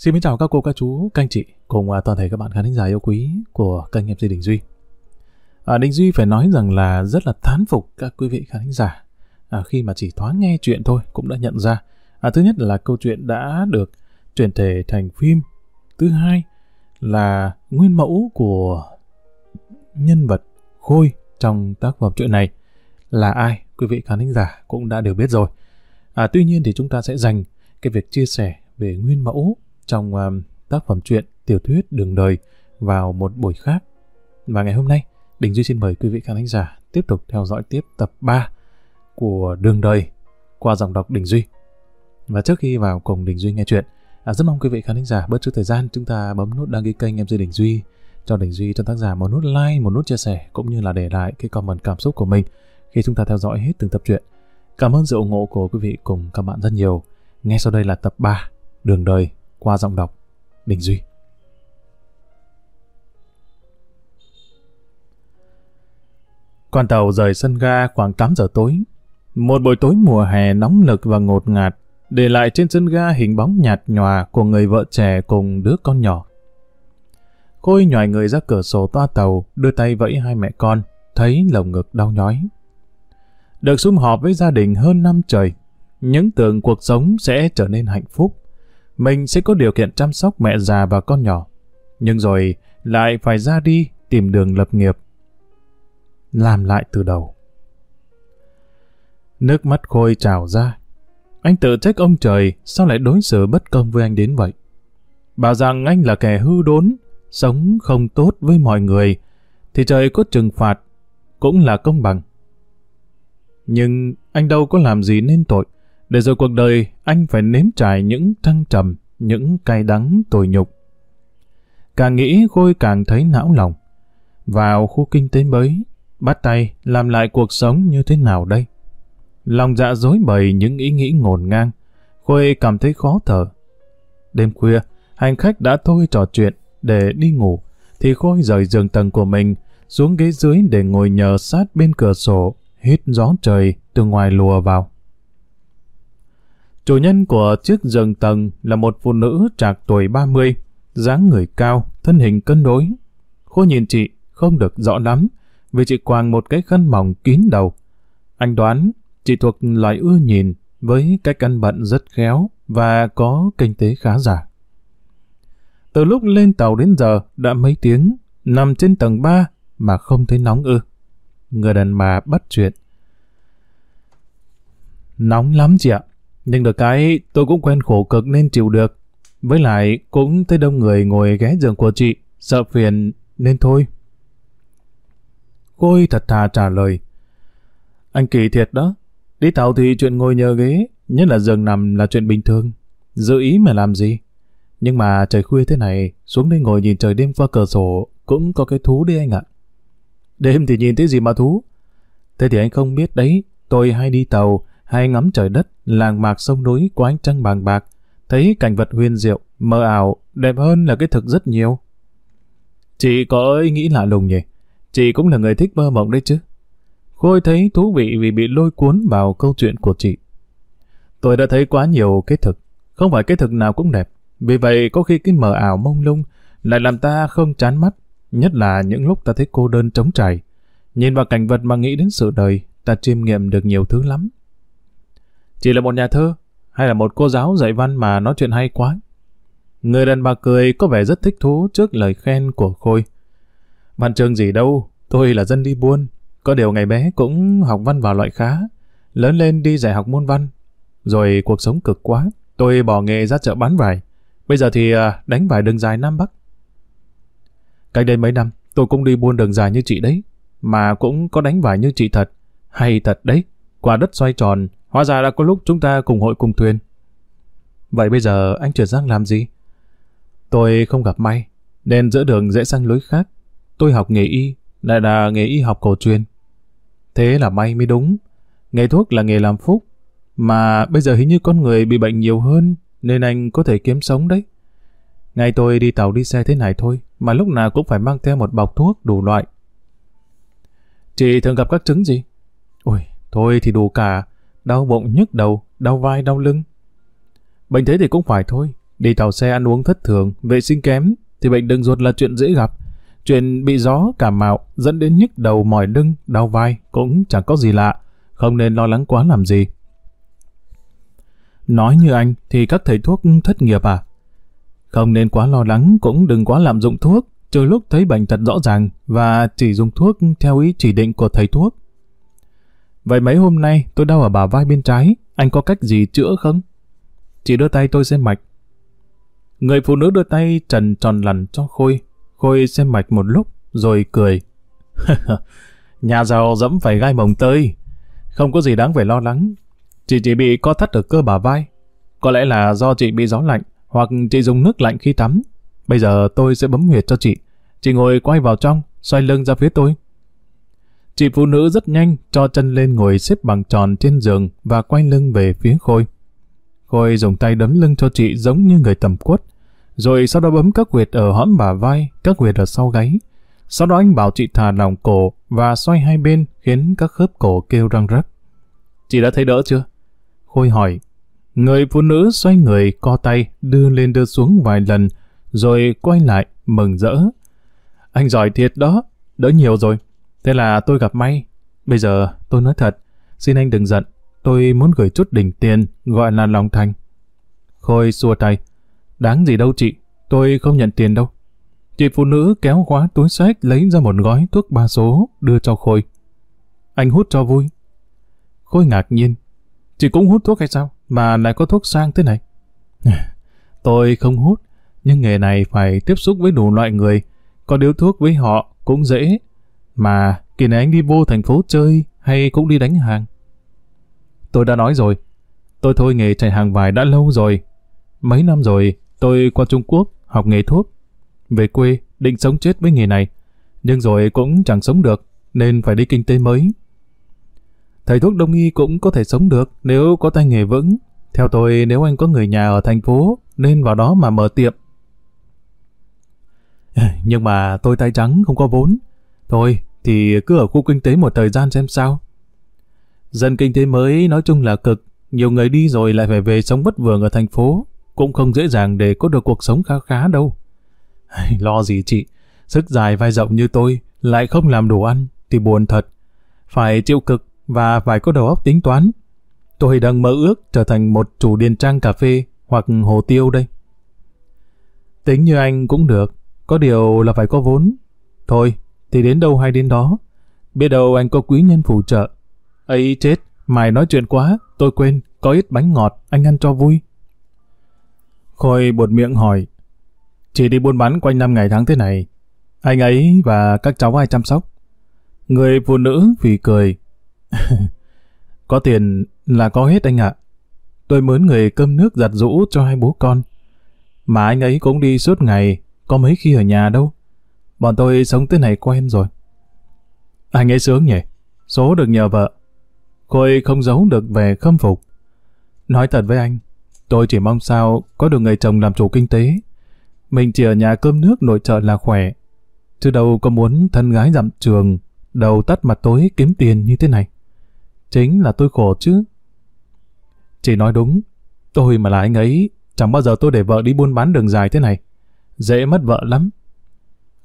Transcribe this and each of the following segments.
Xin kính chào các cô, các chú, các anh chị cùng à, toàn thể các bạn khán thính giả yêu quý của kênh MC Đình Duy. À, Đình Duy phải nói rằng là rất là thán phục các quý vị khán thính giả à, khi mà chỉ thoáng nghe chuyện thôi cũng đã nhận ra. À, thứ nhất là câu chuyện đã được chuyển thể thành phim. Thứ hai là nguyên mẫu của nhân vật Khôi trong tác phẩm chuyện này là ai quý vị khán thính giả cũng đã đều biết rồi. À, tuy nhiên thì chúng ta sẽ dành cái việc chia sẻ về nguyên mẫu trong um, tác phẩm truyện tiểu thuyết đường đời vào một buổi khác. Và ngày hôm nay, Đình Duy xin mời quý vị khán thính giả tiếp tục theo dõi tiếp tập 3 của đường đời qua giọng đọc Đình Duy. Và trước khi vào cùng Đình Duy nghe chuyện, à, rất mong quý vị khán thính giả bớt chút thời gian chúng ta bấm nút đăng ký kênh MC Đình Duy cho Đình Duy cho tác giả một nút like, một nút chia sẻ cũng như là để lại cái comment cảm xúc của mình khi chúng ta theo dõi hết từng tập truyện. Cảm ơn sự ủng hộ của quý vị cùng các bạn rất nhiều. Ngay sau đây là tập 3, Đường đời qua giọng đọc Đình Duy. Con tàu rời sân ga khoảng 8 giờ tối. Một buổi tối mùa hè nóng nực và ngột ngạt, để lại trên sân ga hình bóng nhạt nhòa của người vợ trẻ cùng đứa con nhỏ. Khôi nhòi người ra cửa sổ toa tàu, đưa tay vẫy hai mẹ con, thấy lồng ngực đau nhói. Được sum họp với gia đình hơn năm trời, những tưởng cuộc sống sẽ trở nên hạnh phúc. Mình sẽ có điều kiện chăm sóc mẹ già và con nhỏ. Nhưng rồi lại phải ra đi tìm đường lập nghiệp. Làm lại từ đầu. Nước mắt Khôi trào ra. Anh tự trách ông trời sao lại đối xử bất công với anh đến vậy. Bảo rằng anh là kẻ hư đốn, sống không tốt với mọi người, thì trời có trừng phạt, cũng là công bằng. Nhưng anh đâu có làm gì nên tội, để rồi cuộc đời anh phải nếm trải những thăng trầm, những cay đắng tồi nhục. Càng nghĩ Khôi càng thấy não lòng. Vào khu kinh tế mới, bắt tay làm lại cuộc sống như thế nào đây? Lòng dạ dối bời những ý nghĩ ngổn ngang. Khôi cảm thấy khó thở. Đêm khuya, hành khách đã thôi trò chuyện để đi ngủ, thì Khôi rời giường tầng của mình xuống ghế dưới để ngồi nhờ sát bên cửa sổ, hít gió trời từ ngoài lùa vào. Chủ nhân của chiếc giường tầng là một phụ nữ trạc tuổi 30, dáng người cao, thân hình cân đối. Khôi nhìn chị không được rõ lắm, vì chị quàng một cái khăn mỏng kín đầu. Anh đoán chị thuộc loại ưa nhìn với cách ăn bận rất khéo và có kinh tế khá giả. Từ lúc lên tàu đến giờ đã mấy tiếng, nằm trên tầng 3 mà không thấy nóng ư. Người đàn bà bắt chuyện. Nóng lắm chị ạ. Nhưng được cái tôi cũng quen khổ cực nên chịu được. Với lại cũng thấy đông người ngồi ghé giường của chị, sợ phiền nên thôi. Khôi thật thà trả lời. Anh kỳ thiệt đó. Đi tàu thì chuyện ngồi nhờ ghế, nhất là giường nằm là chuyện bình thường. Dự ý mà làm gì? Nhưng mà trời khuya thế này, xuống đây ngồi nhìn trời đêm qua cửa sổ cũng có cái thú đi anh ạ. Đêm thì nhìn thấy gì mà thú? Thế thì anh không biết đấy, tôi hay đi tàu, hay ngắm trời đất, làng mạc sông núi của ánh trăng bàng bạc, thấy cảnh vật huyền diệu, mơ ảo, đẹp hơn là cái thực rất nhiều. Chị có ý nghĩ lạ lùng nhỉ? Chị cũng là người thích mơ mộng đấy chứ. Khôi thấy thú vị vì bị lôi cuốn vào câu chuyện của chị. Tôi đã thấy quá nhiều cái thực, không phải cái thực nào cũng đẹp. Vì vậy có khi cái mờ ảo mông lung lại làm ta không chán mắt, nhất là những lúc ta thấy cô đơn trống trải. Nhìn vào cảnh vật mà nghĩ đến sự đời, ta chiêm nghiệm được nhiều thứ lắm. Chỉ là một nhà thơ, hay là một cô giáo dạy văn mà nói chuyện hay quá. Người đàn bà cười có vẻ rất thích thú trước lời khen của Khôi. Văn chương gì đâu, tôi là dân đi buôn. Có điều ngày bé cũng học văn vào loại khá. Lớn lên đi dạy học môn văn. Rồi cuộc sống cực quá, tôi bỏ nghề ra chợ bán vải. Bây giờ thì à, đánh vải đường dài Nam Bắc. Cách đây mấy năm, tôi cũng đi buôn đường dài như chị đấy. Mà cũng có đánh vải như chị thật. Hay thật đấy. Quả đất xoay tròn, Hóa ra đã có lúc chúng ta cùng hội cùng thuyền. Vậy bây giờ anh chuyển sang làm gì? Tôi không gặp may, nên giữa đường dễ sang lối khác. Tôi học nghề y, lại là nghề y học cổ truyền. Thế là may mới đúng. Nghề thuốc là nghề làm phúc. Mà bây giờ hình như con người bị bệnh nhiều hơn, nên anh có thể kiếm sống đấy. Ngày tôi đi tàu đi xe thế này thôi, mà lúc nào cũng phải mang theo một bọc thuốc đủ loại. Chị thường gặp các chứng gì? Ôi, thôi thì đủ cả đau bụng nhức đầu, đau vai, đau lưng. Bệnh thế thì cũng phải thôi, Đi tàu xe ăn uống thất thường, vệ sinh kém, thì bệnh đường ruột là chuyện dễ gặp. Chuyện bị gió, cảm mạo, dẫn đến nhức đầu, mỏi lưng, đau vai cũng chẳng có gì lạ. Không nên lo lắng quá làm gì. Nói như anh thì các thầy thuốc thất nghiệp à? Không nên quá lo lắng, cũng đừng quá lạm dụng thuốc, trừ lúc thấy bệnh thật rõ ràng và chỉ dùng thuốc theo ý chỉ định của thầy thuốc. Vậy mấy hôm nay tôi đau ở bả vai bên trái, anh có cách gì chữa không? Chị đưa tay tôi xem mạch. Người phụ nữ đưa tay trần tròn lằn cho Khôi. Khôi xem mạch một lúc, rồi cười. Nhà giàu dẫm phải gai mồng tơi. Không có gì đáng phải lo lắng. Chị chỉ bị co thắt ở cơ bả vai. Có lẽ là do chị bị gió lạnh, hoặc chị dùng nước lạnh khi tắm. Bây giờ tôi sẽ bấm huyệt cho chị. Chị ngồi quay vào trong, xoay lưng ra phía tôi. Chị phụ nữ rất nhanh, cho chân lên ngồi xếp bằng tròn trên giường và quay lưng về phía Khôi. Khôi dùng tay đấm lưng cho chị giống như người tầm quất, rồi sau đó bấm các huyệt ở hõm bả vai, các huyệt ở sau gáy. Sau đó anh bảo chị thả lòng cổ và xoay hai bên khiến các khớp cổ kêu răng rắc. Chị đã thấy đỡ chưa? Khôi hỏi. Người phụ nữ xoay người, co tay, đưa lên đưa xuống vài lần, rồi quay lại, mừng rỡ. Anh giỏi thiệt đó, đỡ nhiều rồi. Thế là tôi gặp may. Bây giờ tôi nói thật, xin anh đừng giận. Tôi muốn gửi chút đỉnh tiền, gọi là lòng thành. Khôi xua tay. Đáng gì đâu chị, tôi không nhận tiền đâu. Chị phụ nữ kéo khóa túi sách lấy ra một gói thuốc ba số, đưa cho Khôi. Anh hút cho vui. Khôi ngạc nhiên. Chị cũng hút thuốc hay sao? Mà lại có thuốc sang thế này. tôi không hút, nhưng nghề này phải tiếp xúc với đủ loại người. Có điếu thuốc với họ cũng dễ. Mà kỳ này anh đi vô thành phố chơi hay cũng đi đánh hàng? Tôi đã nói rồi, tôi thôi nghề chạy hàng vải đã lâu rồi. Mấy năm rồi, tôi qua Trung Quốc học nghề thuốc. Về quê, định sống chết với nghề này. Nhưng rồi cũng chẳng sống được, nên phải đi kinh tế mới. Thầy thuốc đông y cũng có thể sống được nếu có tay nghề vững. Theo tôi, nếu anh có người nhà ở thành phố, nên vào đó mà mở tiệm. Nhưng mà tôi tay trắng không có vốn. Thôi, thì cứ ở khu kinh tế một thời gian xem sao. Dân kinh tế mới nói chung là cực, nhiều người đi rồi lại phải về sống bất vượng ở thành phố, cũng không dễ dàng để có được cuộc sống khá khá đâu. Lo gì chị, sức dài vai rộng như tôi lại không làm đủ ăn thì buồn thật. Phải chịu cực và phải có đầu óc tính toán. Tôi đang mơ ước trở thành một chủ điền trang cà phê hoặc hồ tiêu đây. Tính như anh cũng được, có điều là phải có vốn. Thôi, thì đến đâu hay đến đó. Biết đâu anh có quý nhân phù trợ. ấy chết, mày nói chuyện quá, tôi quên, có ít bánh ngọt, anh ăn cho vui. Khôi buột miệng hỏi, chỉ đi buôn bán quanh năm ngày tháng thế này, anh ấy và các cháu ai chăm sóc? Người phụ nữ vì cười. có tiền là có hết anh ạ. Tôi mướn người cơm nước giặt rũ cho hai bố con. Mà anh ấy cũng đi suốt ngày, có mấy khi ở nhà đâu. Bọn tôi sống thế này quen rồi. Anh ấy sướng nhỉ? Số được nhờ vợ. Khôi không giấu được về khâm phục. Nói thật với anh, tôi chỉ mong sao có được người chồng làm chủ kinh tế. Mình chỉ ở nhà cơm nước nội trợ là khỏe. Chứ đâu có muốn thân gái dặm trường, đầu tắt mặt tối kiếm tiền như thế này. Chính là tôi khổ chứ. Chỉ nói đúng, tôi mà là anh ấy, chẳng bao giờ tôi để vợ đi buôn bán đường dài thế này. Dễ mất vợ lắm.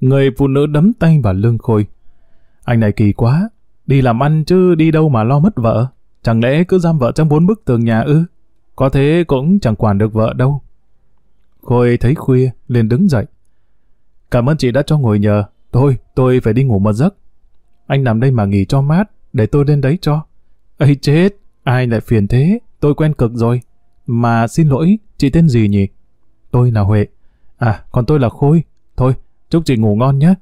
Người phụ nữ đấm tay vào lưng Khôi. Anh này kỳ quá, đi làm ăn chứ đi đâu mà lo mất vợ. Chẳng lẽ cứ giam vợ trong bốn bức tường nhà ư? Có thế cũng chẳng quản được vợ đâu. Khôi thấy khuya, liền đứng dậy. Cảm ơn chị đã cho ngồi nhờ. Thôi, tôi phải đi ngủ một giấc. Anh nằm đây mà nghỉ cho mát, để tôi lên đấy cho. Ây chết, ai lại phiền thế? Tôi quen cực rồi. Mà xin lỗi, chị tên gì nhỉ? Tôi là Huệ. À, còn tôi là Khôi. Thôi, Chúc chị ngủ ngon nhé.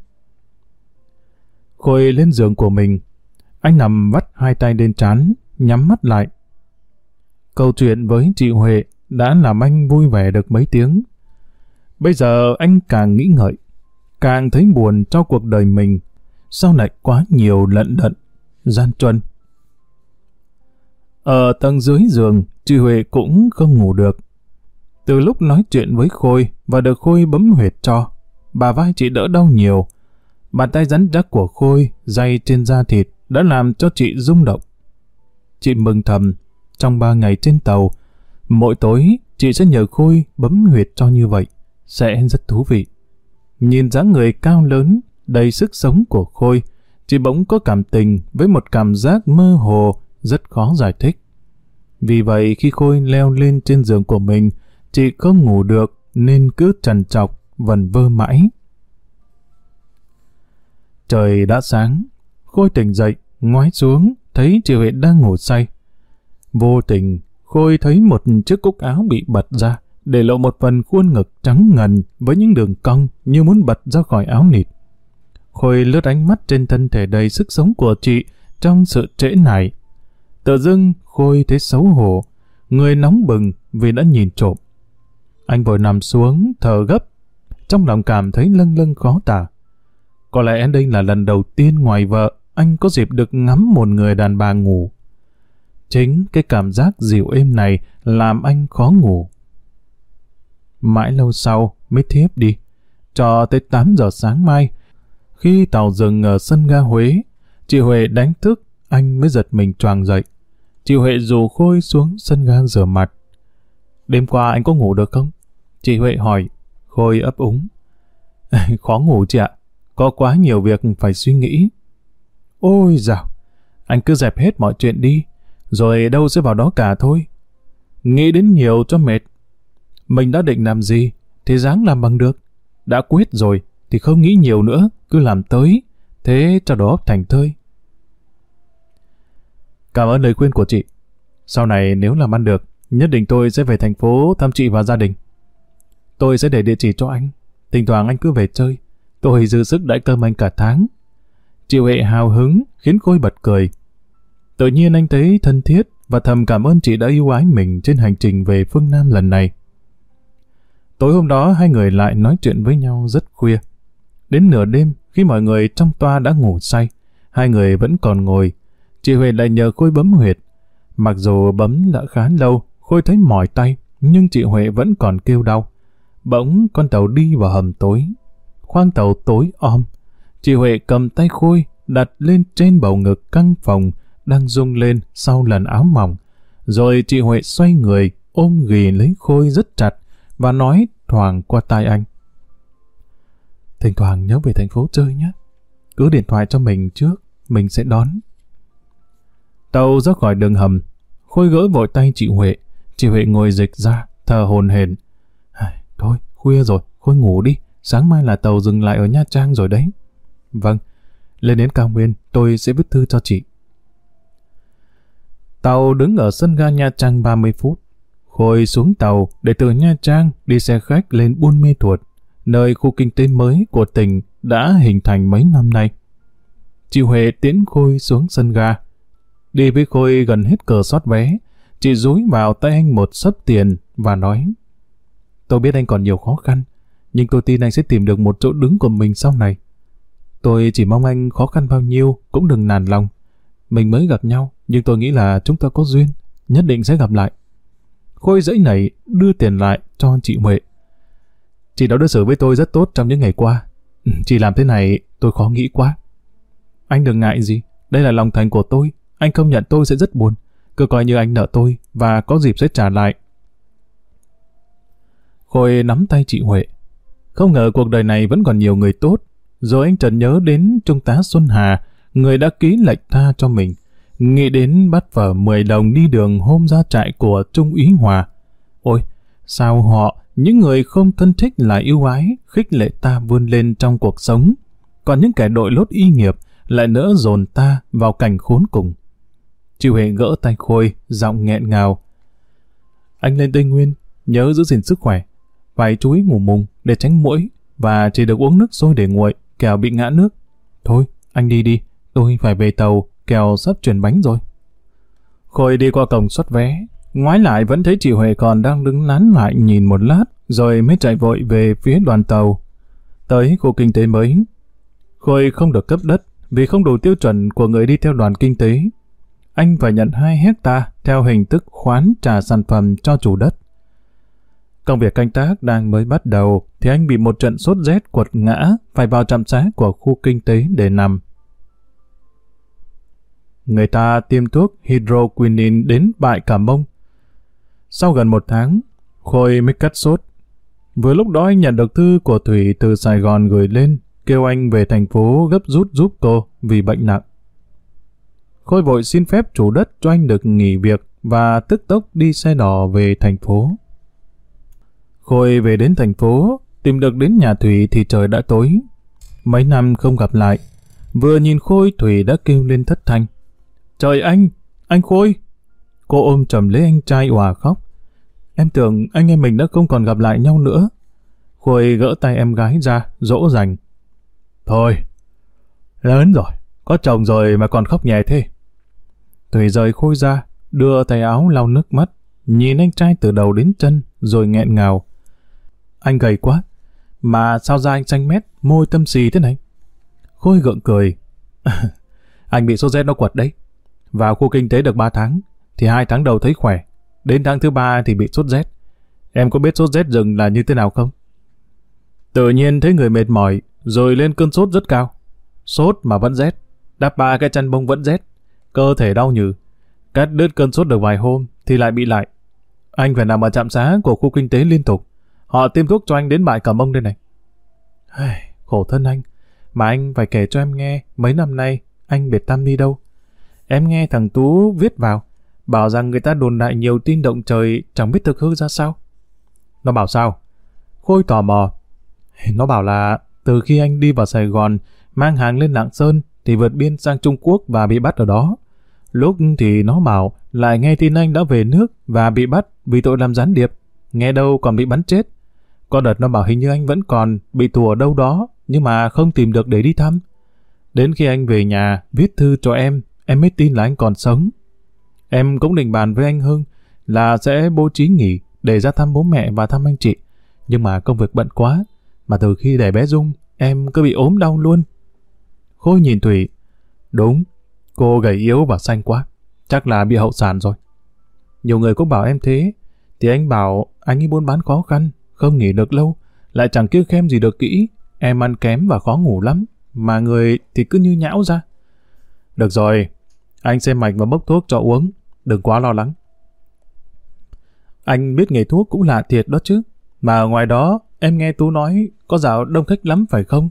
Khôi lên giường của mình. Anh nằm vắt hai tay lên trán, nhắm mắt lại. Câu chuyện với chị Huệ đã làm anh vui vẻ được mấy tiếng. Bây giờ anh càng nghĩ ngợi, càng thấy buồn cho cuộc đời mình. Sao lại quá nhiều lận đận, gian truân. Ở tầng dưới giường, chị Huệ cũng không ngủ được. Từ lúc nói chuyện với Khôi và được Khôi bấm huyệt cho, bà vai chị đỡ đau nhiều. Bàn tay rắn rắc của Khôi, dây trên da thịt, đã làm cho chị rung động. Chị mừng thầm, trong ba ngày trên tàu, mỗi tối chị sẽ nhờ Khôi bấm huyệt cho như vậy. Sẽ rất thú vị. Nhìn dáng người cao lớn, đầy sức sống của Khôi, chị bỗng có cảm tình với một cảm giác mơ hồ rất khó giải thích. Vì vậy khi Khôi leo lên trên giường của mình, chị không ngủ được nên cứ trằn trọc, vần vơ mãi. Trời đã sáng, Khôi tỉnh dậy, ngoái xuống, thấy chị Huệ đang ngủ say. Vô tình, Khôi thấy một chiếc cúc áo bị bật ra, để lộ một phần khuôn ngực trắng ngần với những đường cong như muốn bật ra khỏi áo nịt. Khôi lướt ánh mắt trên thân thể đầy sức sống của chị trong sự trễ nải. Tự dưng Khôi thấy xấu hổ, người nóng bừng vì đã nhìn trộm. Anh vội nằm xuống, thở gấp, trong lòng cảm thấy lâng lâng khó tả. Có lẽ đây là lần đầu tiên ngoài vợ, anh có dịp được ngắm một người đàn bà ngủ. Chính cái cảm giác dịu êm này làm anh khó ngủ. Mãi lâu sau mới thiếp đi. Cho tới 8 giờ sáng mai, khi tàu dừng ở sân ga Huế, chị Huệ đánh thức, anh mới giật mình choàng dậy. Chị Huệ rủ Khôi xuống sân ga rửa mặt. Đêm qua anh có ngủ được không? Chị Huệ hỏi. Khôi ấp úng. Khó ngủ chị ạ. Có quá nhiều việc phải suy nghĩ. Ôi dào, anh cứ dẹp hết mọi chuyện đi, rồi đâu sẽ vào đó cả thôi. Nghĩ đến nhiều cho mệt. Mình đã định làm gì, thì dáng làm bằng được. Đã quyết rồi, thì không nghĩ nhiều nữa, cứ làm tới, thế cho đó thành thơi. Cảm ơn lời khuyên của chị. Sau này nếu làm ăn được, nhất định tôi sẽ về thành phố thăm chị và gia đình. Tôi sẽ để địa chỉ cho anh. Thỉnh thoảng anh cứ về chơi. Tôi dư sức đãi cơm anh cả tháng. Triệu hệ hào hứng, khiến Khôi bật cười. Tự nhiên anh thấy thân thiết và thầm cảm ơn chị đã yêu ái mình trên hành trình về phương Nam lần này. Tối hôm đó hai người lại nói chuyện với nhau rất khuya. Đến nửa đêm, khi mọi người trong toa đã ngủ say, hai người vẫn còn ngồi. Chị Huệ lại nhờ Khôi bấm huyệt. Mặc dù bấm đã khá lâu, Khôi thấy mỏi tay, nhưng chị Huệ vẫn còn kêu đau. Bỗng con tàu đi vào hầm tối. Khoang tàu tối om. Chị Huệ cầm tay Khôi, đặt lên trên bầu ngực căng phòng, đang rung lên sau lần áo mỏng. Rồi chị Huệ xoay người, ôm ghì lấy Khôi rất chặt và nói thoảng qua tai anh. Thỉnh thoảng nhớ về thành phố chơi nhé. Cứ điện thoại cho mình trước, mình sẽ đón. Tàu ra khỏi đường hầm, Khôi gỡ vội tay chị Huệ. Chị Huệ ngồi dịch ra, thờ hồn hển. Thôi, khuya rồi, Khôi ngủ đi. Sáng mai là tàu dừng lại ở Nha Trang rồi đấy. Vâng, lên đến cao nguyên, tôi sẽ viết thư cho chị. Tàu đứng ở sân ga Nha Trang 30 phút. Khôi xuống tàu để từ Nha Trang đi xe khách lên Buôn Mê Thuột, nơi khu kinh tế mới của tỉnh đã hình thành mấy năm nay. Chị Huệ tiễn Khôi xuống sân ga. Đi với Khôi gần hết cờ xót vé, chị rúi vào tay anh một sấp tiền và nói Tôi biết anh còn nhiều khó khăn, nhưng tôi tin anh sẽ tìm được một chỗ đứng của mình sau này. Tôi chỉ mong anh khó khăn bao nhiêu cũng đừng nản lòng. Mình mới gặp nhau, nhưng tôi nghĩ là chúng ta có duyên, nhất định sẽ gặp lại. Khôi dãy này đưa tiền lại cho chị Huệ. Chị đã đối xử với tôi rất tốt trong những ngày qua. Chị làm thế này tôi khó nghĩ quá. Anh đừng ngại gì, đây là lòng thành của tôi. Anh không nhận tôi sẽ rất buồn. Cứ coi như anh nợ tôi và có dịp sẽ trả lại. Khôi nắm tay chị Huệ. Không ngờ cuộc đời này vẫn còn nhiều người tốt. Rồi anh Trần nhớ đến Trung tá Xuân Hà, người đã ký lệnh tha cho mình. Nghĩ đến bắt vở 10 đồng đi đường hôm ra trại của Trung úy Hòa. Ôi, sao họ, những người không thân thích là yêu ái, khích lệ ta vươn lên trong cuộc sống. Còn những kẻ đội lốt y nghiệp lại nỡ dồn ta vào cảnh khốn cùng. Chị Huệ gỡ tay Khôi, giọng nghẹn ngào. Anh lên Tây Nguyên, nhớ giữ gìn sức khỏe. Phải chú ý ngủ mùng để tránh mũi và chỉ được uống nước sôi để nguội, kẻo bị ngã nước. Thôi, anh đi đi, tôi phải về tàu, kẻo sắp chuyển bánh rồi. Khôi đi qua cổng xuất vé, ngoái lại vẫn thấy chị Huệ còn đang đứng nán lại nhìn một lát, rồi mới chạy vội về phía đoàn tàu. Tới khu kinh tế mới. Khôi không được cấp đất vì không đủ tiêu chuẩn của người đi theo đoàn kinh tế. Anh phải nhận 2 hecta theo hình thức khoán trả sản phẩm cho chủ đất. Công việc canh tác đang mới bắt đầu thì anh bị một trận sốt rét quật ngã phải vào trạm xá của khu kinh tế để nằm. Người ta tiêm thuốc hydroquinine đến bại cả mông. Sau gần một tháng, Khôi mới cắt sốt. Vừa lúc đó anh nhận được thư của Thủy từ Sài Gòn gửi lên, kêu anh về thành phố gấp rút giúp cô vì bệnh nặng. Khôi vội xin phép chủ đất cho anh được nghỉ việc và tức tốc đi xe đò về thành phố. Khôi về đến thành phố, tìm được đến nhà Thủy thì trời đã tối. Mấy năm không gặp lại, vừa nhìn Khôi Thủy đã kêu lên thất thanh. Trời anh, anh Khôi! Cô ôm chầm lấy anh trai òa khóc. Em tưởng anh em mình đã không còn gặp lại nhau nữa. Khôi gỡ tay em gái ra, dỗ dành. Thôi, lớn rồi, có chồng rồi mà còn khóc nhẹ thế. Thủy rời Khôi ra, đưa tay áo lau nước mắt, nhìn anh trai từ đầu đến chân, rồi nghẹn ngào. Anh gầy quá, mà sao da anh xanh mét, môi tâm xì thế này? Khôi gượng cười. anh bị sốt rét nó quật đấy. Vào khu kinh tế được 3 tháng, thì hai tháng đầu thấy khỏe. Đến tháng thứ ba thì bị sốt rét. Em có biết sốt rét rừng là như thế nào không? Tự nhiên thấy người mệt mỏi, rồi lên cơn sốt rất cao. Sốt mà vẫn rét, đắp ba cái chăn bông vẫn rét, cơ thể đau nhừ. Cắt đứt cơn sốt được vài hôm thì lại bị lại. Anh phải nằm ở trạm xá của khu kinh tế liên tục. Họ tiêm thuốc cho anh đến bại cẩm ông đây này. Khổ thân anh, mà anh phải kể cho em nghe mấy năm nay anh biệt tâm đi đâu. Em nghe thằng Tú viết vào, bảo rằng người ta đồn đại nhiều tin động trời chẳng biết thực hư ra sao. Nó bảo sao? Khôi tò mò. Nó bảo là từ khi anh đi vào Sài Gòn mang hàng lên Lạng Sơn thì vượt biên sang Trung Quốc và bị bắt ở đó. Lúc thì nó bảo lại nghe tin anh đã về nước và bị bắt vì tội làm gián điệp. Nghe đâu còn bị bắn chết. Có đợt nó bảo hình như anh vẫn còn bị tù ở đâu đó nhưng mà không tìm được để đi thăm. Đến khi anh về nhà viết thư cho em, em mới tin là anh còn sống. Em cũng định bàn với anh Hưng là sẽ bố trí nghỉ để ra thăm bố mẹ và thăm anh chị. Nhưng mà công việc bận quá, mà từ khi đẻ bé Dung, em cứ bị ốm đau luôn. Khôi nhìn Thủy. Đúng, cô gầy yếu và xanh quá. Chắc là bị hậu sản rồi. Nhiều người cũng bảo em thế, thì anh bảo anh ấy buôn bán khó khăn, không nghỉ được lâu, lại chẳng kêu khem gì được kỹ. Em ăn kém và khó ngủ lắm, mà người thì cứ như nhão ra. Được rồi, anh xem mạch và bốc thuốc cho uống, đừng quá lo lắng. Anh biết nghề thuốc cũng lạ thiệt đó chứ. Mà ngoài đó, em nghe Tú nói có dạo đông khách lắm phải không?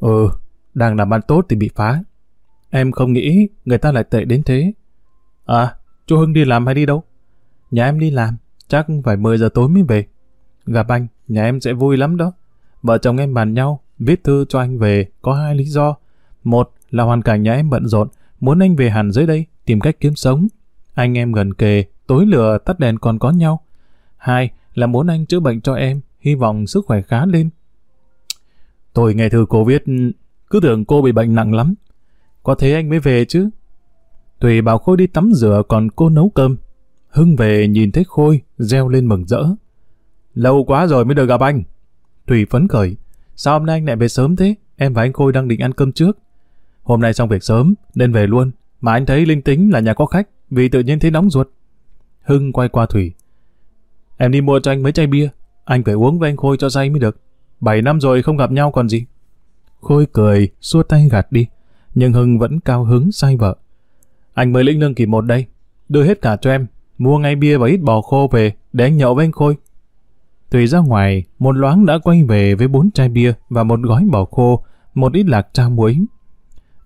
Ừ, đang làm ăn tốt thì bị phá. Em không nghĩ người ta lại tệ đến thế. À, chú Hưng đi làm hay đi đâu? Nhà em đi làm, chắc phải 10 giờ tối mới về. Gặp anh, nhà em sẽ vui lắm đó. Vợ chồng em bàn nhau, viết thư cho anh về có hai lý do. Một là hoàn cảnh nhà em bận rộn, muốn anh về hẳn dưới đây, tìm cách kiếm sống. Anh em gần kề, tối lửa tắt đèn còn có nhau. Hai là muốn anh chữa bệnh cho em, hy vọng sức khỏe khá lên. Tôi nghe thư cô viết, cứ tưởng cô bị bệnh nặng lắm. Có thế anh mới về chứ. Tùy bảo Khôi đi tắm rửa còn cô nấu cơm. Hưng về nhìn thấy Khôi, reo lên mừng rỡ. Lâu quá rồi mới được gặp anh. Thủy phấn khởi. Sao hôm nay anh lại về sớm thế? Em và anh Khôi đang định ăn cơm trước. Hôm nay xong việc sớm, nên về luôn. Mà anh thấy linh tính là nhà có khách, vì tự nhiên thấy nóng ruột. Hưng quay qua Thủy. Em đi mua cho anh mấy chai bia. Anh phải uống với anh Khôi cho say mới được. Bảy năm rồi không gặp nhau còn gì. Khôi cười, xua tay gạt đi. Nhưng Hưng vẫn cao hứng say vợ. Anh mới lĩnh lương kỳ một đây. Đưa hết cả cho em. Mua ngay bia và ít bò khô về để anh nhậu với anh Khôi. Thủy ra ngoài, một loáng đã quay về với bốn chai bia và một gói bò khô, một ít lạc trao muối.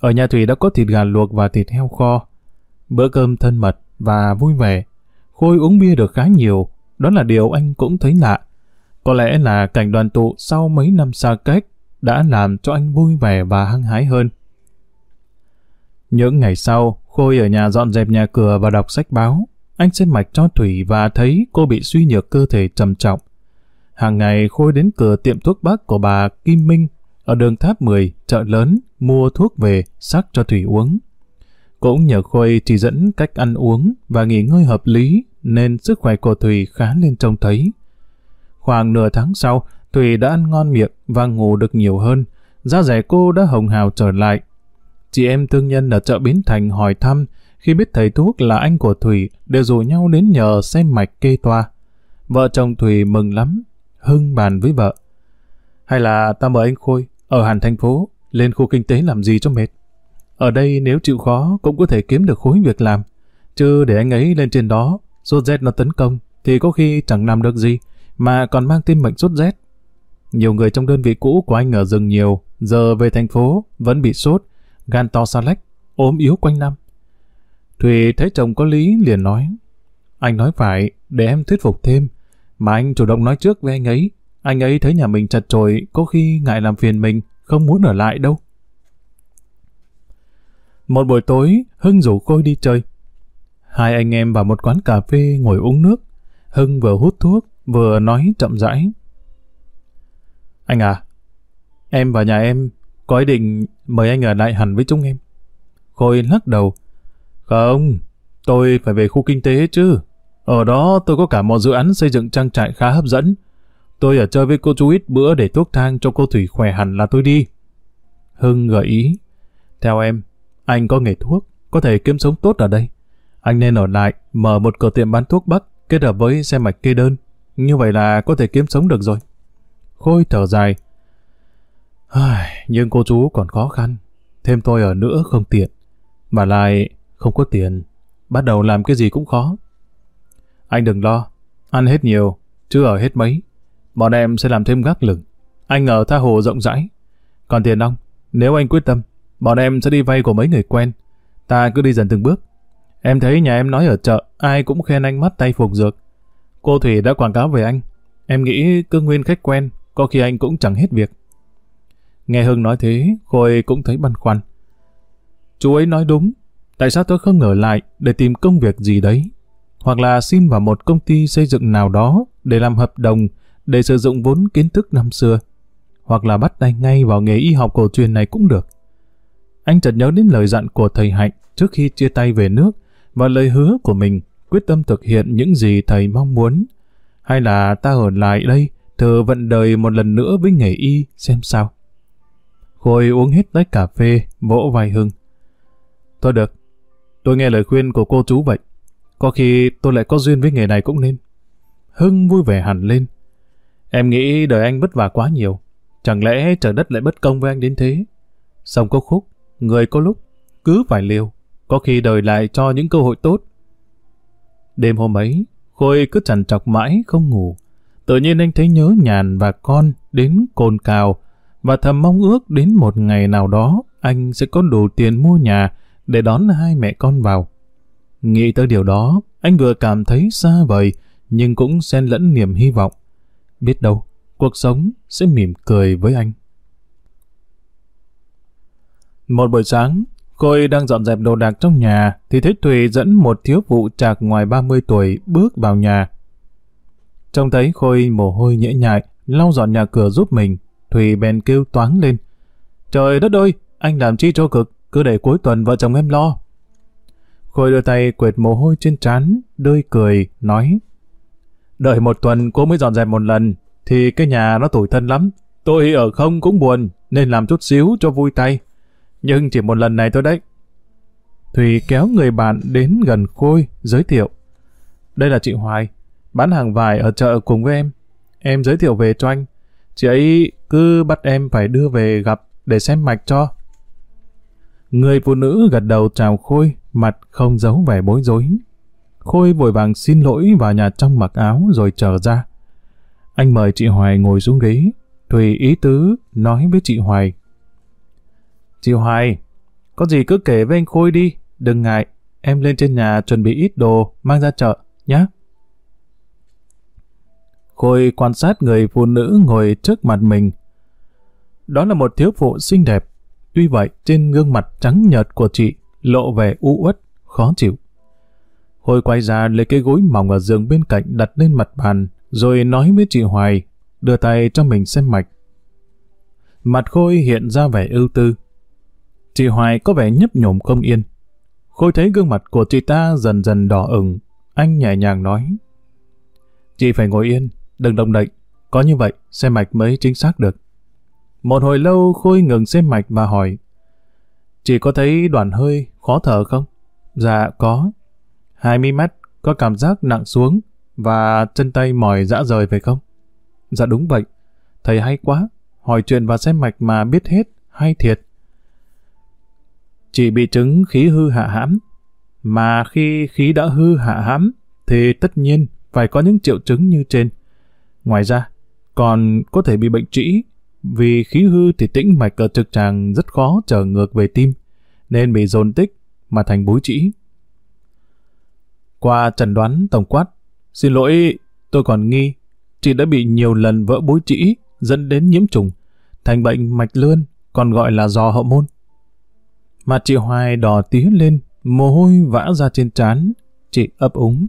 Ở nhà Thủy đã có thịt gà luộc và thịt heo kho. Bữa cơm thân mật và vui vẻ. Khôi uống bia được khá nhiều, đó là điều anh cũng thấy lạ. Có lẽ là cảnh đoàn tụ sau mấy năm xa cách đã làm cho anh vui vẻ và hăng hái hơn. Những ngày sau, Khôi ở nhà dọn dẹp nhà cửa và đọc sách báo. Anh xem mạch cho Thủy và thấy cô bị suy nhược cơ thể trầm trọng. Hàng ngày Khôi đến cửa tiệm thuốc bắc của bà Kim Minh ở đường Tháp 10, chợ lớn, mua thuốc về sắc cho Thủy uống. Cũng nhờ Khôi chỉ dẫn cách ăn uống và nghỉ ngơi hợp lý nên sức khỏe của Thủy khá lên trông thấy. Khoảng nửa tháng sau, Thủy đã ăn ngon miệng và ngủ được nhiều hơn. Da rẻ cô đã hồng hào trở lại. Chị em thương nhân ở chợ Bến Thành hỏi thăm, khi biết thầy thuốc là anh của Thủy, đều rủ nhau đến nhờ xem mạch kê toa. Vợ chồng Thủy mừng lắm, Hưng bàn với vợ. Hay là ta mời anh Khôi, ở hẳn thành phố, lên khu kinh tế làm gì cho mệt. Ở đây nếu chịu khó cũng có thể kiếm được khối việc làm. Chứ để anh ấy lên trên đó, sốt rét nó tấn công, thì có khi chẳng làm được gì, mà còn mang thêm bệnh sốt rét. Nhiều người trong đơn vị cũ của anh ở rừng nhiều, giờ về thành phố vẫn bị sốt, gan to xa lách, ốm yếu quanh năm. Thùy thấy chồng có lý liền nói, anh nói phải, để em thuyết phục thêm, mà anh chủ động nói trước với anh ấy, anh ấy thấy nhà mình chật chội, có khi ngại làm phiền mình, không muốn ở lại đâu. Một buổi tối, Hưng rủ Khôi đi chơi. Hai anh em vào một quán cà phê ngồi uống nước. Hưng vừa hút thuốc, vừa nói chậm rãi. Anh à, em và nhà em có ý định mời anh ở lại hẳn với chúng em. Khôi lắc đầu. Không, tôi phải về khu kinh tế chứ. Ở đó tôi có cả một dự án xây dựng trang trại khá hấp dẫn. Tôi ở chơi với cô chú ít bữa để thuốc thang cho cô Thủy khỏe hẳn là tôi đi. Hưng gợi ý. Theo em, anh có nghề thuốc, có thể kiếm sống tốt ở đây. Anh nên ở lại, mở một cửa tiệm bán thuốc bắc kết hợp với xe mạch kê đơn. Như vậy là có thể kiếm sống được rồi. Khôi thở dài. Nhưng cô chú còn khó khăn. Thêm tôi ở nữa không tiện. Mà lại không có tiền. Bắt đầu làm cái gì cũng khó. Anh đừng lo. Ăn hết nhiều, chứ ở hết mấy. Bọn em sẽ làm thêm gác lửng. Anh ở tha hồ rộng rãi. Còn tiền ông, nếu anh quyết tâm, bọn em sẽ đi vay của mấy người quen. Ta cứ đi dần từng bước. Em thấy nhà em nói ở chợ, ai cũng khen anh mắt tay phục dược. Cô Thủy đã quảng cáo về anh. Em nghĩ cứ nguyên khách quen, có khi anh cũng chẳng hết việc. Nghe Hưng nói thế, Khôi cũng thấy băn khoăn. Chú ấy nói đúng, tại sao tôi không ở lại để tìm công việc gì đấy? Hoặc là xin vào một công ty xây dựng nào đó để làm hợp đồng, để sử dụng vốn kiến thức năm xưa. Hoặc là bắt tay ngay vào nghề y học cổ truyền này cũng được. Anh chợt nhớ đến lời dặn của thầy Hạnh trước khi chia tay về nước và lời hứa của mình quyết tâm thực hiện những gì thầy mong muốn. Hay là ta ở lại đây thử vận đời một lần nữa với nghề y xem sao. Khôi uống hết tách cà phê, vỗ vai Hưng. Thôi được, tôi nghe lời khuyên của cô chú vậy. Có khi tôi lại có duyên với nghề này cũng nên. Hưng vui vẻ hẳn lên. Em nghĩ đời anh vất vả quá nhiều. Chẳng lẽ trời đất lại bất công với anh đến thế? Sông có khúc, người có lúc, cứ phải liều. Có khi đời lại cho những cơ hội tốt. Đêm hôm ấy, Khôi cứ chằn chọc mãi không ngủ. Tự nhiên anh thấy nhớ nhàn và con đến cồn cào và thầm mong ước đến một ngày nào đó anh sẽ có đủ tiền mua nhà để đón hai mẹ con vào. Nghĩ tới điều đó, anh vừa cảm thấy xa vời nhưng cũng xen lẫn niềm hy vọng. Biết đâu, cuộc sống sẽ mỉm cười với anh. Một buổi sáng, Khôi đang dọn dẹp đồ đạc trong nhà thì thấy Thùy dẫn một thiếu phụ trạc ngoài 30 tuổi bước vào nhà. Trông thấy Khôi mồ hôi nhễ nhại, lau dọn nhà cửa giúp mình, Thùy bèn kêu toáng lên. Trời đất ơi, anh làm chi cho cực, cứ để cuối tuần vợ chồng em lo. Khôi đưa tay quệt mồ hôi trên trán, đôi cười, nói. Đợi một tuần cô mới dọn dẹp một lần, thì cái nhà nó tủi thân lắm. Tôi ở không cũng buồn, nên làm chút xíu cho vui tay. Nhưng chỉ một lần này thôi đấy. Thùy kéo người bạn đến gần Khôi, giới thiệu. Đây là chị Hoài, bán hàng vải ở chợ cùng với em. Em giới thiệu về cho anh. Chị ấy cứ bắt em phải đưa về gặp để xem mạch cho. Người phụ nữ gật đầu chào Khôi, mặt không giấu vẻ bối rối. Khôi vội vàng xin lỗi vào nhà trong mặc áo rồi trở ra. Anh mời chị Hoài ngồi xuống ghế. Thùy ý tứ nói với chị Hoài. Chị Hoài, có gì cứ kể với anh Khôi đi, đừng ngại. Em lên trên nhà chuẩn bị ít đồ, mang ra chợ, nhé. Khôi quan sát người phụ nữ ngồi trước mặt mình. Đó là một thiếu phụ xinh đẹp. Tuy vậy, trên gương mặt trắng nhợt của chị lộ vẻ u uất, khó chịu. Khôi quay ra lấy cái gối mỏng ở giường bên cạnh đặt lên mặt bàn, rồi nói với chị Hoài, đưa tay cho mình xem mạch. Mặt Khôi hiện ra vẻ ưu tư. Chị Hoài có vẻ nhấp nhổm không yên. Khôi thấy gương mặt của chị ta dần dần đỏ ửng, anh nhẹ nhàng nói. Chị phải ngồi yên, đừng động đậy, có như vậy xem mạch mới chính xác được. Một hồi lâu Khôi ngừng xem mạch và hỏi. Chị có thấy đoàn hơi khó thở không? Dạ có. Hai mi mắt có cảm giác nặng xuống và chân tay mỏi dã rời phải không? Dạ đúng vậy. Thầy hay quá. Hỏi chuyện và xem mạch mà biết hết. Hay thiệt. Chị bị chứng khí hư hạ hãm. Mà khi khí đã hư hạ hãm thì tất nhiên phải có những triệu chứng như trên. Ngoài ra, còn có thể bị bệnh trĩ, vì khí hư thì tĩnh mạch ở trực tràng rất khó trở ngược về tim, nên bị dồn tích mà thành búi trĩ. Qua trần đoán tổng quát, xin lỗi, tôi còn nghi, chị đã bị nhiều lần vỡ búi trĩ dẫn đến nhiễm trùng, thành bệnh mạch lươn, còn gọi là giò hậu môn. mà chị Hoài đỏ tía lên, mồ hôi vã ra trên trán, chị ấp úng.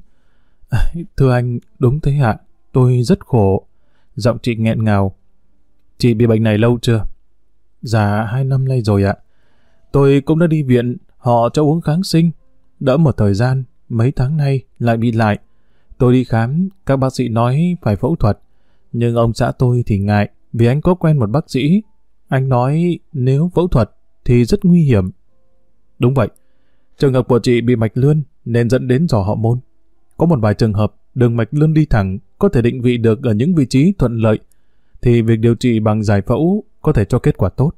À, thưa anh, đúng thế ạ, tôi rất khổ. Giọng chị nghẹn ngào. Chị bị bệnh này lâu chưa? Dạ, hai năm nay rồi ạ. Tôi cũng đã đi viện, họ cho uống kháng sinh. Đỡ một thời gian, mấy tháng nay lại bị lại. Tôi đi khám, các bác sĩ nói phải phẫu thuật. Nhưng ông xã tôi thì ngại, vì anh có quen một bác sĩ. Anh nói nếu phẫu thuật thì rất nguy hiểm. Đúng vậy, trường hợp của chị bị mạch lươn nên dẫn đến giò hậu môn. Có một vài trường hợp đường mạch lươn đi thẳng có thể định vị được ở những vị trí thuận lợi, thì việc điều trị bằng giải phẫu có thể cho kết quả tốt.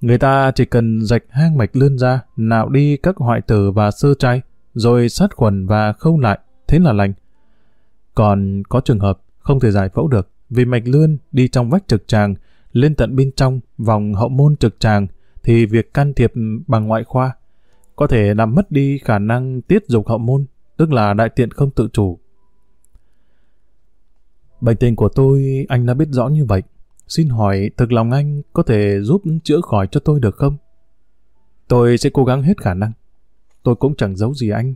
Người ta chỉ cần rạch hang mạch lươn ra, nạo đi các hoại tử và sơ trai, rồi sát khuẩn và khâu lại, thế là lành. Còn có trường hợp không thể giải phẫu được vì mạch lươn đi trong vách trực tràng, lên tận bên trong vòng hậu môn trực tràng thì việc can thiệp bằng ngoại khoa có thể làm mất đi khả năng tiết dục hậu môn, tức là đại tiện không tự chủ. Bệnh tình của tôi anh đã biết rõ như vậy. Xin hỏi thực lòng anh có thể giúp chữa khỏi cho tôi được không? Tôi sẽ cố gắng hết khả năng. Tôi cũng chẳng giấu gì anh.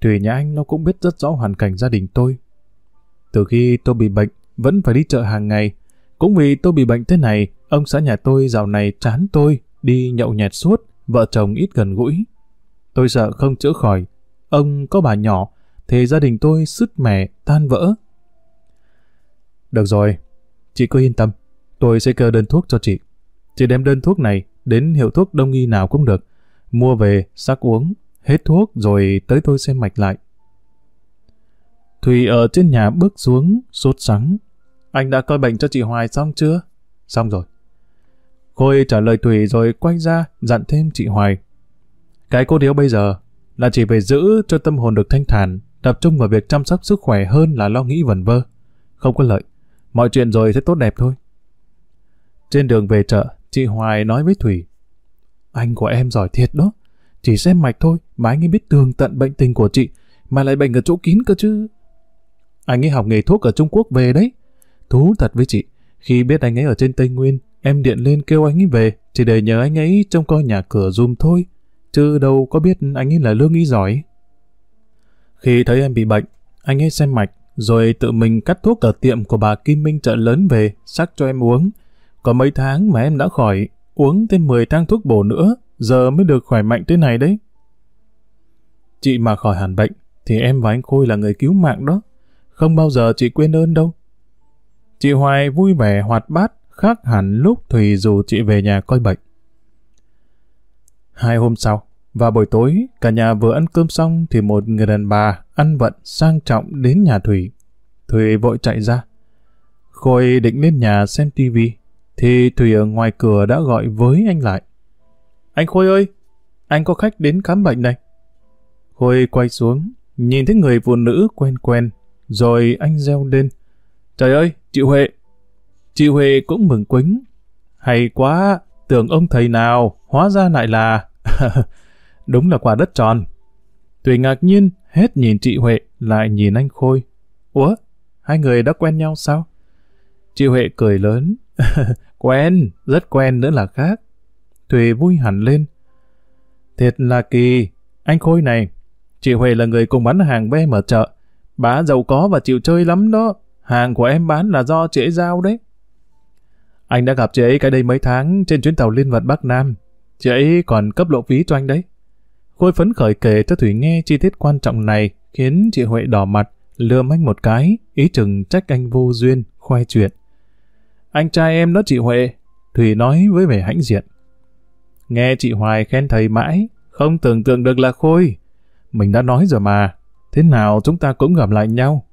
Thủy nhà anh nó cũng biết rất rõ hoàn cảnh gia đình tôi. Từ khi tôi bị bệnh, vẫn phải đi chợ hàng ngày. Cũng vì tôi bị bệnh thế này, ông xã nhà tôi dạo này chán tôi, đi nhậu nhẹt suốt, vợ chồng ít gần gũi. Tôi sợ không chữa khỏi. Ông có bà nhỏ, thì gia đình tôi sứt mẻ, tan vỡ. Được rồi, chị cứ yên tâm. Tôi sẽ kêu đơn thuốc cho chị. Chị đem đơn thuốc này đến hiệu thuốc đông y nào cũng được. Mua về, sắc uống, hết thuốc rồi tới tôi xem mạch lại. Thùy ở trên nhà bước xuống, sốt sắng. Anh đã coi bệnh cho chị Hoài xong chưa? Xong rồi. Khôi trả lời Thùy rồi quay ra, dặn thêm chị Hoài. Cái cô điếu bây giờ là chỉ phải giữ cho tâm hồn được thanh thản, tập trung vào việc chăm sóc sức khỏe hơn là lo nghĩ vẩn vơ. Không có lợi. Mọi chuyện rồi sẽ tốt đẹp thôi. Trên đường về chợ, chị Hoài nói với Thủy. Anh của em giỏi thiệt đó. Chỉ xem mạch thôi mà anh ấy biết tường tận bệnh tình của chị, mà lại bệnh ở chỗ kín cơ chứ. Anh ấy học nghề thuốc ở Trung Quốc về đấy. Thú thật với chị, khi biết anh ấy ở trên Tây Nguyên, em điện lên kêu anh ấy về, chỉ để nhờ anh ấy trông coi nhà cửa dùm thôi, chứ đâu có biết anh ấy là lương y giỏi. Khi thấy em bị bệnh, anh ấy xem mạch, rồi tự mình cắt thuốc ở tiệm của bà Kim Minh chợ lớn về, sắc cho em uống. Có mấy tháng mà em đã khỏi, uống thêm 10 thang thuốc bổ nữa, giờ mới được khỏe mạnh thế này đấy. Chị mà khỏi hẳn bệnh, thì em và anh Khôi là người cứu mạng đó. Không bao giờ chị quên ơn đâu. Chị Hoài vui vẻ hoạt bát, khác hẳn lúc Thùy dù chị về nhà coi bệnh. Hai hôm sau, và buổi tối, cả nhà vừa ăn cơm xong thì một người đàn bà ăn vận sang trọng đến nhà Thủy. Thủy vội chạy ra. Khôi định lên nhà xem tivi thì Thủy ở ngoài cửa đã gọi với anh lại. Anh Khôi ơi, anh có khách đến khám bệnh này. Khôi quay xuống, nhìn thấy người phụ nữ quen quen, rồi anh reo lên. Trời ơi, chị Huệ! Chị Huệ cũng mừng quính. Hay quá, tưởng ông thầy nào, hóa ra lại là... Đúng là quả đất tròn. Tùy ngạc nhiên, hết nhìn chị Huệ, lại nhìn anh Khôi. Ủa, hai người đã quen nhau sao? Chị Huệ cười lớn. quen, rất quen nữa là khác. Thùy vui hẳn lên. Thiệt là kỳ, anh Khôi này. Chị Huệ là người cùng bán hàng với em ở chợ. Bà giàu có và chịu chơi lắm đó. Hàng của em bán là do chị ấy giao đấy. Anh đã gặp chị ấy cái đây mấy tháng trên chuyến tàu liên vận Bắc Nam. Chị ấy còn cấp lộ phí cho anh đấy. Khôi phấn khởi kể cho Thủy nghe chi tiết quan trọng này khiến chị Huệ đỏ mặt, lườm anh một cái, ý chừng trách anh vô duyên, khoai chuyện. Anh trai em đó chị Huệ, Thủy nói với vẻ hãnh diện. Nghe chị Hoài khen thầy mãi, không tưởng tượng được là Khôi. Mình đã nói rồi mà, thế nào chúng ta cũng gặp lại nhau.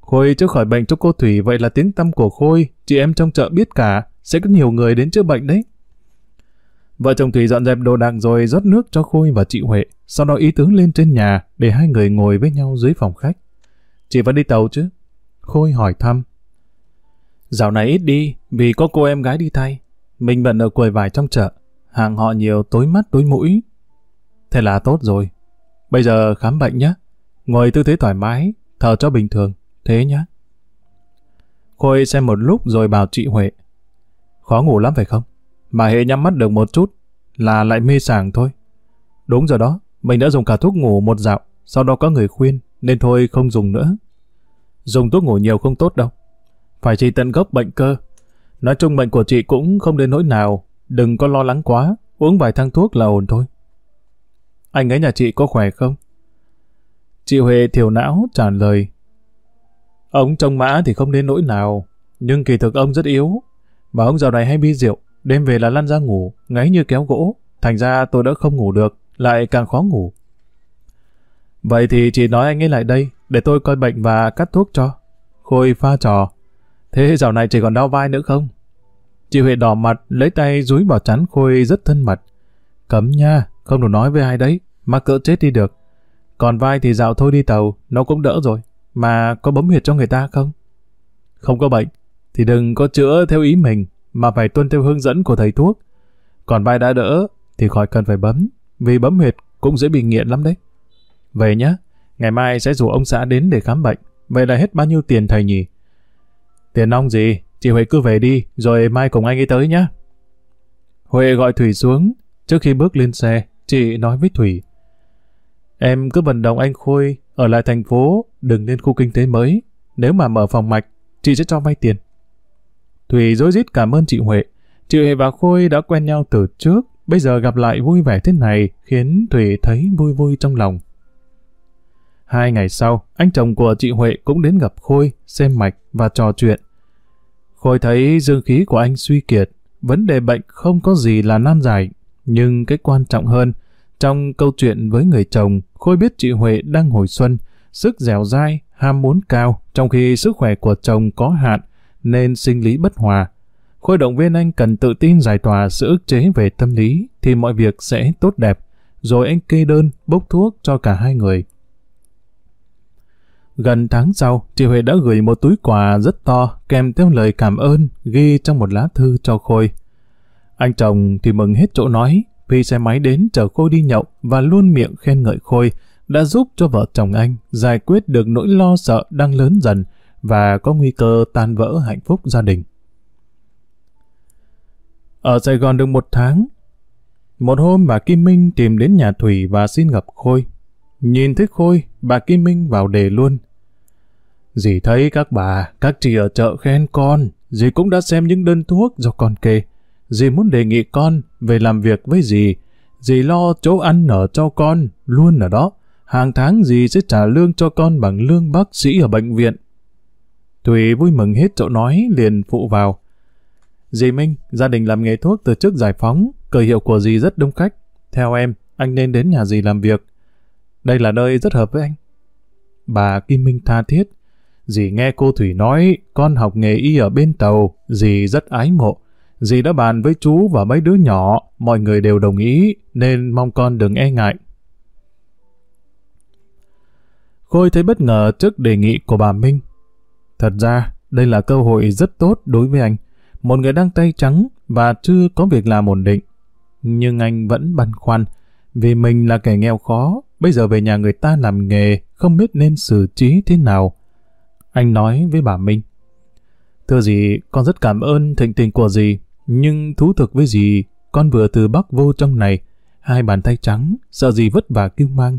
Khôi chữa khỏi bệnh cho cô Thủy vậy là tiếng tâm của Khôi, chị em trong chợ biết cả, sẽ có nhiều người đến chữa bệnh đấy. Vợ chồng Thủy dọn dẹp đồ đạc rồi rót nước cho Khôi và chị Huệ, sau đó ý tướng lên trên nhà để hai người ngồi với nhau dưới phòng khách. Chị vẫn đi tàu chứ? Khôi hỏi thăm. Dạo này ít đi, vì có cô em gái đi thay. Mình bận ở quầy vải trong chợ, hàng họ nhiều tối mắt tối mũi. Thế là tốt rồi. Bây giờ khám bệnh nhé. Ngồi tư thế thoải mái, thở cho bình thường. Thế nhé. Khôi xem một lúc rồi bảo chị Huệ. Khó ngủ lắm phải không? Mà hệ nhắm mắt được một chút là lại mê sảng thôi. Đúng rồi đó, mình đã dùng cả thuốc ngủ một dạo, sau đó có người khuyên, nên thôi không dùng nữa. Dùng thuốc ngủ nhiều không tốt đâu. Phải trị tận gốc bệnh cơ. Nói chung bệnh của chị cũng không đến nỗi nào, đừng có lo lắng quá, uống vài thang thuốc là ổn thôi. Anh ấy nhà chị có khỏe không? Chị Huệ thiểu não trả lời. Ông trông mã thì không đến nỗi nào, nhưng kỳ thực ông rất yếu. Và ông dạo này hay bi rượu, đêm về là lăn ra ngủ, ngáy như kéo gỗ. Thành ra tôi đã không ngủ được, lại càng khó ngủ. Vậy thì chị nói anh ấy lại đây, để tôi coi bệnh và cắt thuốc cho. Khôi pha trò. Thế dạo này chỉ còn đau vai nữa không? Chị Huệ đỏ mặt, lấy tay dúi vào chắn Khôi rất thân mật. Cấm nha, không được nói với ai đấy, mà cỡ chết đi được. Còn vai thì dạo thôi đi tàu, nó cũng đỡ rồi. Mà có bấm huyệt cho người ta không? Không có bệnh, thì đừng có chữa theo ý mình, mà phải tuân theo hướng dẫn của thầy thuốc. Còn vai đã đỡ, thì khỏi cần phải bấm, vì bấm huyệt cũng dễ bị nghiện lắm đấy. Về nhá, ngày mai sẽ rủ ông xã đến để khám bệnh. Vậy là hết bao nhiêu tiền thầy nhỉ? Tiền nong gì? Chị Huệ cứ về đi, rồi mai cùng anh ấy tới nhá. Huệ gọi Thủy xuống. Trước khi bước lên xe, chị nói với Thủy. Em cứ vận động anh Khôi ở lại thành phố, đừng lên khu kinh tế mới. Nếu mà mở phòng mạch, chị sẽ cho vay tiền. Thủy dối rít cảm ơn chị Huệ. Chị Huệ và Khôi đã quen nhau từ trước, bây giờ gặp lại vui vẻ thế này khiến Thủy thấy vui vui trong lòng. Hai ngày sau, anh chồng của chị Huệ cũng đến gặp Khôi, xem mạch và trò chuyện. Khôi thấy dương khí của anh suy kiệt, vấn đề bệnh không có gì là nan giải, nhưng cái quan trọng hơn, trong câu chuyện với người chồng, Khôi biết chị Huệ đang hồi xuân, sức dẻo dai, ham muốn cao, trong khi sức khỏe của chồng có hạn, nên sinh lý bất hòa. Khôi động viên anh cần tự tin giải tỏa sự ức chế về tâm lý, thì mọi việc sẽ tốt đẹp. Rồi anh kê đơn, bốc thuốc cho cả hai người. Gần tháng sau, chị Huệ đã gửi một túi quà rất to kèm theo lời cảm ơn ghi trong một lá thư cho Khôi. Anh chồng thì mừng hết chỗ nói, phi xe máy đến chở Khôi đi nhậu và luôn miệng khen ngợi Khôi đã giúp cho vợ chồng anh giải quyết được nỗi lo sợ đang lớn dần và có nguy cơ tan vỡ hạnh phúc gia đình. Ở Sài Gòn được một tháng, một hôm bà Kim Minh tìm đến nhà Thủy và xin gặp Khôi. Nhìn thấy Khôi, bà Kim Minh vào đề luôn. Dì thấy các bà, các chị ở chợ khen con, dì cũng đã xem những đơn thuốc do con kê. Dì muốn đề nghị con về làm việc với dì. Dì lo chỗ ăn ở cho con, luôn ở đó. Hàng tháng dì sẽ trả lương cho con bằng lương bác sĩ ở bệnh viện. Thùy vui mừng hết chỗ nói, liền phụ vào. Dì Minh, gia đình làm nghề thuốc từ trước giải phóng, cờ hiệu của dì rất đông khách. Theo em, anh nên đến nhà dì làm việc. Đây là nơi rất hợp với anh. Bà Kim Minh tha thiết, Dì nghe cô Thủy nói, con học nghề y ở bên tàu, dì rất ái mộ. Dì đã bàn với chú và mấy đứa nhỏ, mọi người đều đồng ý, nên mong con đừng e ngại. Khôi thấy bất ngờ trước đề nghị của bà Minh. Thật ra, đây là cơ hội rất tốt đối với anh. Một người đang tay trắng và chưa có việc làm ổn định. Nhưng anh vẫn băn khoăn, vì mình là kẻ nghèo khó, bây giờ về nhà người ta làm nghề, không biết nên xử trí thế nào. Anh nói với bà Minh. Thưa dì, con rất cảm ơn thịnh tình của dì, nhưng thú thực với dì, con vừa từ Bắc vô trong này, hai bàn tay trắng, sợ gì vất vả kêu mang.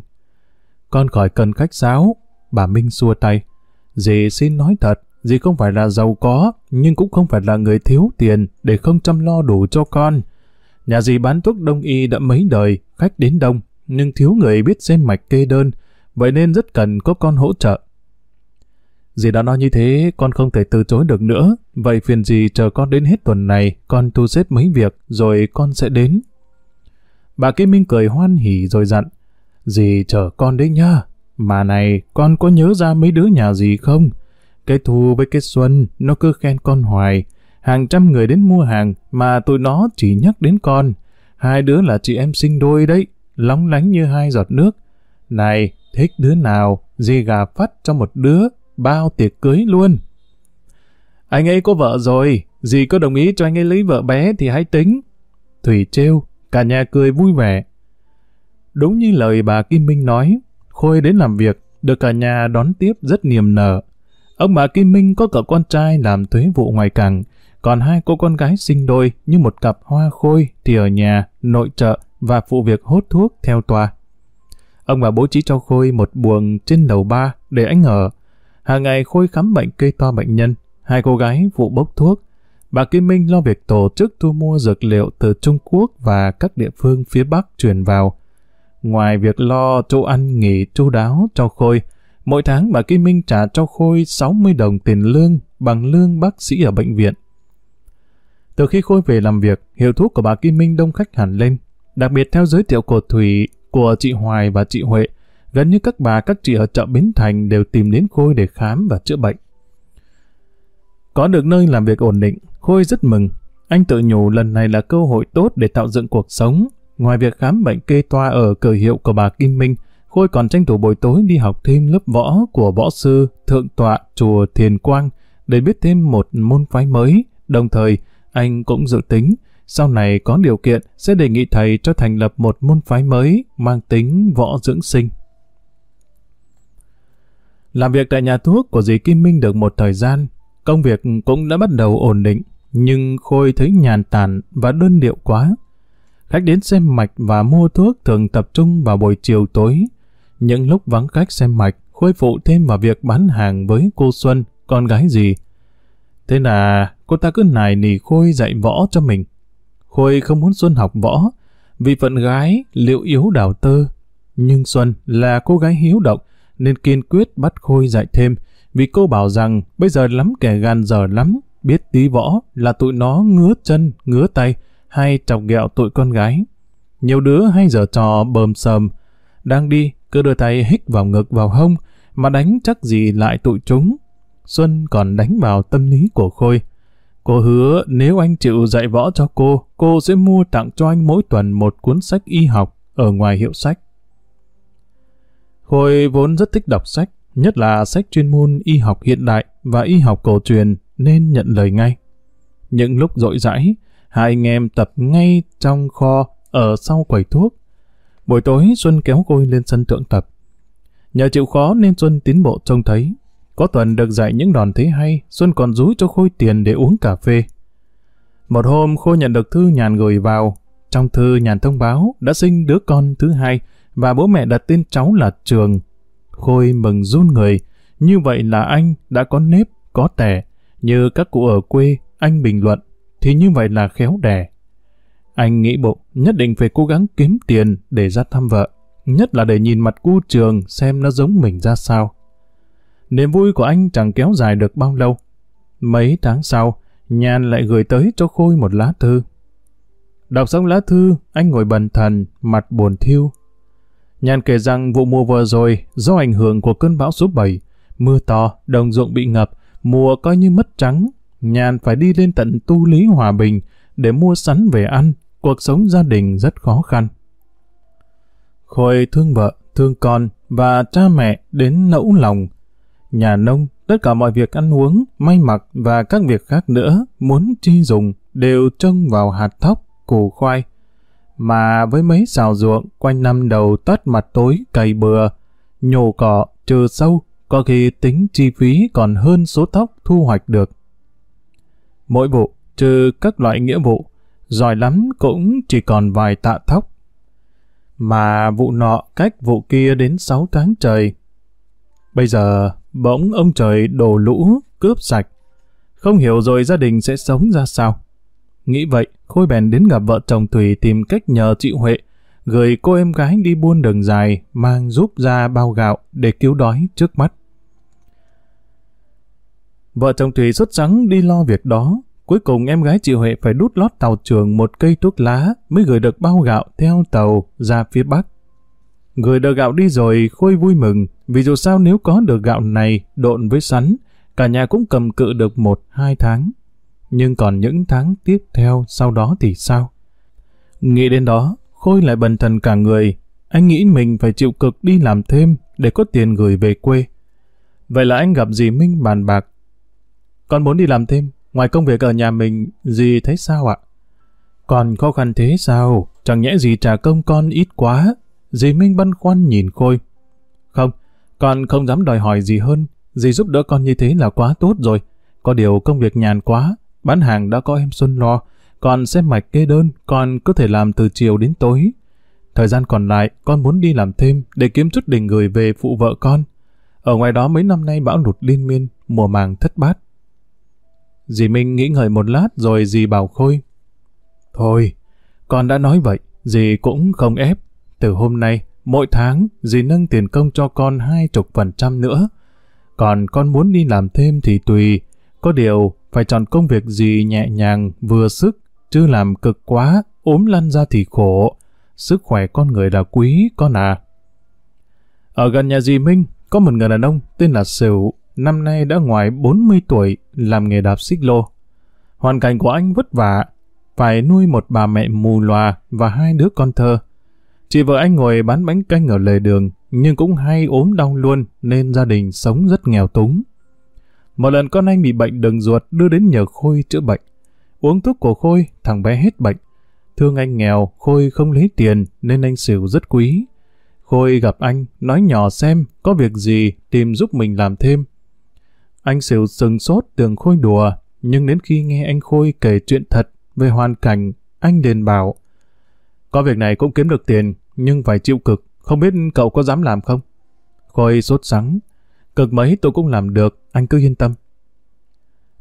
Con khỏi cần khách sáo, bà Minh xua tay. Dì xin nói thật, dì không phải là giàu có, nhưng cũng không phải là người thiếu tiền để không chăm lo đủ cho con. Nhà dì bán thuốc đông y đã mấy đời, khách đến đông, nhưng thiếu người biết xem mạch kê đơn, vậy nên rất cần có con hỗ trợ. Dì đã nói như thế, con không thể từ chối được nữa. Vậy phiền dì chờ con đến hết tuần này, con thu xếp mấy việc, rồi con sẽ đến. Bà Kim Minh cười hoan hỉ rồi dặn. Dì chờ con đấy nha. Mà này, con có nhớ ra mấy đứa nhà gì không? Cái thu với cái xuân, nó cứ khen con hoài. Hàng trăm người đến mua hàng, mà tụi nó chỉ nhắc đến con. Hai đứa là chị em sinh đôi đấy, lóng lánh như hai giọt nước. Này, thích đứa nào, dì gà phát cho một đứa, bao tiệc cưới luôn. Anh ấy có vợ rồi, dì có đồng ý cho anh ấy lấy vợ bé thì hãy tính. Thủy trêu, cả nhà cười vui vẻ. Đúng như lời bà Kim Minh nói, Khôi đến làm việc, được cả nhà đón tiếp rất niềm nở. Ông bà Kim Minh có cậu con trai làm thuế vụ ngoài cảng, còn hai cô con gái sinh đôi như một cặp hoa khôi thì ở nhà, nội trợ và phụ việc hốt thuốc theo tòa. Ông bà bố trí cho Khôi một buồng trên lầu ba để anh ở. Hàng ngày Khôi khám bệnh kê toa bệnh nhân, hai cô gái phụ bốc thuốc. Bà Kim Minh lo việc tổ chức thu mua dược liệu từ Trung Quốc và các địa phương phía Bắc chuyển vào. Ngoài việc lo chỗ ăn nghỉ chu đáo cho Khôi, mỗi tháng bà Kim Minh trả cho Khôi 60 đồng tiền lương bằng lương bác sĩ ở bệnh viện. Từ khi Khôi về làm việc, hiệu thuốc của bà Kim Minh đông khách hẳn lên. Đặc biệt theo giới thiệu của Thủy, của chị Hoài và chị Huệ, gần như các bà các chị ở chợ Bến Thành đều tìm đến Khôi để khám và chữa bệnh. Có được nơi làm việc ổn định, Khôi rất mừng. Anh tự nhủ lần này là cơ hội tốt để tạo dựng cuộc sống. Ngoài việc khám bệnh kê toa ở cửa hiệu của bà Kim Minh, Khôi còn tranh thủ buổi tối đi học thêm lớp võ của võ sư Thượng tọa Chùa Thiền Quang để biết thêm một môn phái mới, đồng thời anh cũng dự tính sau này có điều kiện sẽ đề nghị thầy cho thành lập một môn phái mới mang tính võ dưỡng sinh. Làm việc tại nhà thuốc của dì Kim Minh được một thời gian, công việc cũng đã bắt đầu ổn định, nhưng Khôi thấy nhàn tản và đơn điệu quá. Khách đến xem mạch và mua thuốc thường tập trung vào buổi chiều tối. Những lúc vắng khách xem mạch, Khôi phụ thêm vào việc bán hàng với cô Xuân, con gái gì. Thế là cô ta cứ nài nỉ Khôi dạy võ cho mình. Khôi không muốn Xuân học võ, vì phận gái liệu yếu đào tơ. Nhưng Xuân là cô gái hiếu động, nên kiên quyết bắt Khôi dạy thêm, vì cô bảo rằng bây giờ lắm kẻ gan dở lắm, biết tí võ là tụi nó ngứa chân, ngứa tay, hay chọc ghẹo tụi con gái. Nhiều đứa hay giở trò bờm sờm, đang đi cứ đưa tay hít vào ngực vào hông, mà đánh chắc gì lại tụi chúng. Xuân còn đánh vào tâm lý của Khôi. Cô hứa nếu anh chịu dạy võ cho cô, cô sẽ mua tặng cho anh mỗi tuần một cuốn sách y học ở ngoài hiệu sách. Khôi vốn rất thích đọc sách, nhất là sách chuyên môn y học hiện đại và y học cổ truyền nên nhận lời ngay. Những lúc rỗi rãi, hai anh em tập ngay trong kho ở sau quầy thuốc. Buổi tối Xuân kéo Khôi lên sân thượng tập. Nhờ chịu khó nên Xuân tiến bộ trông thấy có tuần được dạy những đòn thế hay, Xuân còn rúi cho Khôi tiền để uống cà phê. Một hôm Khôi nhận được thư nhàn gửi vào. Trong thư nhàn thông báo đã sinh đứa con thứ hai và bố mẹ đặt tên cháu là Trường. Khôi mừng run người. Như vậy là anh đã có nếp, có tẻ. Như các cụ ở quê, anh bình luận. Thì như vậy là khéo đẻ. Anh nghĩ bộ nhất định phải cố gắng kiếm tiền để ra thăm vợ. Nhất là để nhìn mặt cu Trường xem nó giống mình ra sao. Niềm vui của anh chẳng kéo dài được bao lâu. Mấy tháng sau, Nhàn lại gửi tới cho Khôi một lá thư. Đọc xong lá thư, anh ngồi bần thần, mặt buồn thiêu. Nhàn kể rằng vụ mùa vừa rồi, do ảnh hưởng của cơn bão số 7, mưa to, đồng ruộng bị ngập, mùa coi như mất trắng. Nhàn phải đi lên tận tu lý hòa bình để mua sắn về ăn, cuộc sống gia đình rất khó khăn. Khôi thương vợ, thương con và cha mẹ đến nẫu lòng, nhà nông, tất cả mọi việc ăn uống, may mặc và các việc khác nữa muốn chi dùng đều trông vào hạt thóc, củ khoai. Mà với mấy xào ruộng quanh năm đầu tắt mặt tối cày bừa, nhổ cỏ, trừ sâu, có khi tính chi phí còn hơn số thóc thu hoạch được. Mỗi vụ, trừ các loại nghĩa vụ, giỏi lắm cũng chỉ còn vài tạ thóc. Mà vụ nọ cách vụ kia đến 6 tháng trời. Bây giờ Bỗng ông trời đổ lũ, cướp sạch. Không hiểu rồi gia đình sẽ sống ra sao. Nghĩ vậy, Khôi bèn đến gặp vợ chồng Thủy tìm cách nhờ chị Huệ, gửi cô em gái đi buôn đường dài, mang giúp ra bao gạo để cứu đói trước mắt. Vợ chồng Thủy xuất trắng đi lo việc đó. Cuối cùng em gái chị Huệ phải đút lót tàu trường một cây thuốc lá mới gửi được bao gạo theo tàu ra phía Bắc. Người được gạo đi rồi Khôi vui mừng, vì dù sao nếu có được gạo này độn với sắn, cả nhà cũng cầm cự được một, hai tháng. Nhưng còn những tháng tiếp theo sau đó thì sao? Nghĩ đến đó, Khôi lại bần thần cả người. Anh nghĩ mình phải chịu cực đi làm thêm để có tiền gửi về quê. Vậy là anh gặp dì Minh bàn bạc. Con muốn đi làm thêm, ngoài công việc ở nhà mình, gì thấy sao ạ? Còn khó khăn thế sao? Chẳng nhẽ gì trả công con ít quá? Dì Minh băn khoăn nhìn Khôi. Không, con không dám đòi hỏi gì hơn. Dì giúp đỡ con như thế là quá tốt rồi. Có điều công việc nhàn quá, bán hàng đã có em Xuân lo. con xếp mạch kê đơn, con có thể làm từ chiều đến tối. Thời gian còn lại, con muốn đi làm thêm để kiếm chút đỉnh gửi về phụ vợ con. Ở ngoài đó mấy năm nay bão lụt liên miên, mùa màng thất bát. Dì Minh nghĩ ngợi một lát rồi dì bảo Khôi. Thôi, con đã nói vậy, dì cũng không ép. Từ hôm nay, mỗi tháng, dì nâng tiền công cho con hai chục phần trăm nữa. Còn con muốn đi làm thêm thì tùy. Có điều, phải chọn công việc gì nhẹ nhàng, vừa sức, chứ làm cực quá, ốm lăn ra thì khổ. Sức khỏe con người là quý, con à. Ở gần nhà dì Minh, có một người đàn ông tên là Sửu, năm nay đã ngoài 40 tuổi, làm nghề đạp xích lô. Hoàn cảnh của anh vất vả, phải nuôi một bà mẹ mù loà và hai đứa con thơ. Chị vợ anh ngồi bán bánh canh ở lề đường, nhưng cũng hay ốm đau luôn nên gia đình sống rất nghèo túng. Một lần con anh bị bệnh đường ruột đưa đến nhờ Khôi chữa bệnh. Uống thuốc của Khôi, thằng bé hết bệnh. Thương anh nghèo, Khôi không lấy tiền nên anh xỉu rất quý. Khôi gặp anh, nói nhỏ xem có việc gì tìm giúp mình làm thêm. Anh xỉu sừng sốt tưởng Khôi đùa, nhưng đến khi nghe anh Khôi kể chuyện thật về hoàn cảnh, anh liền bảo có việc này cũng kiếm được tiền, nhưng phải chịu cực, không biết cậu có dám làm không? Khôi sốt sắng, cực mấy tôi cũng làm được, anh cứ yên tâm.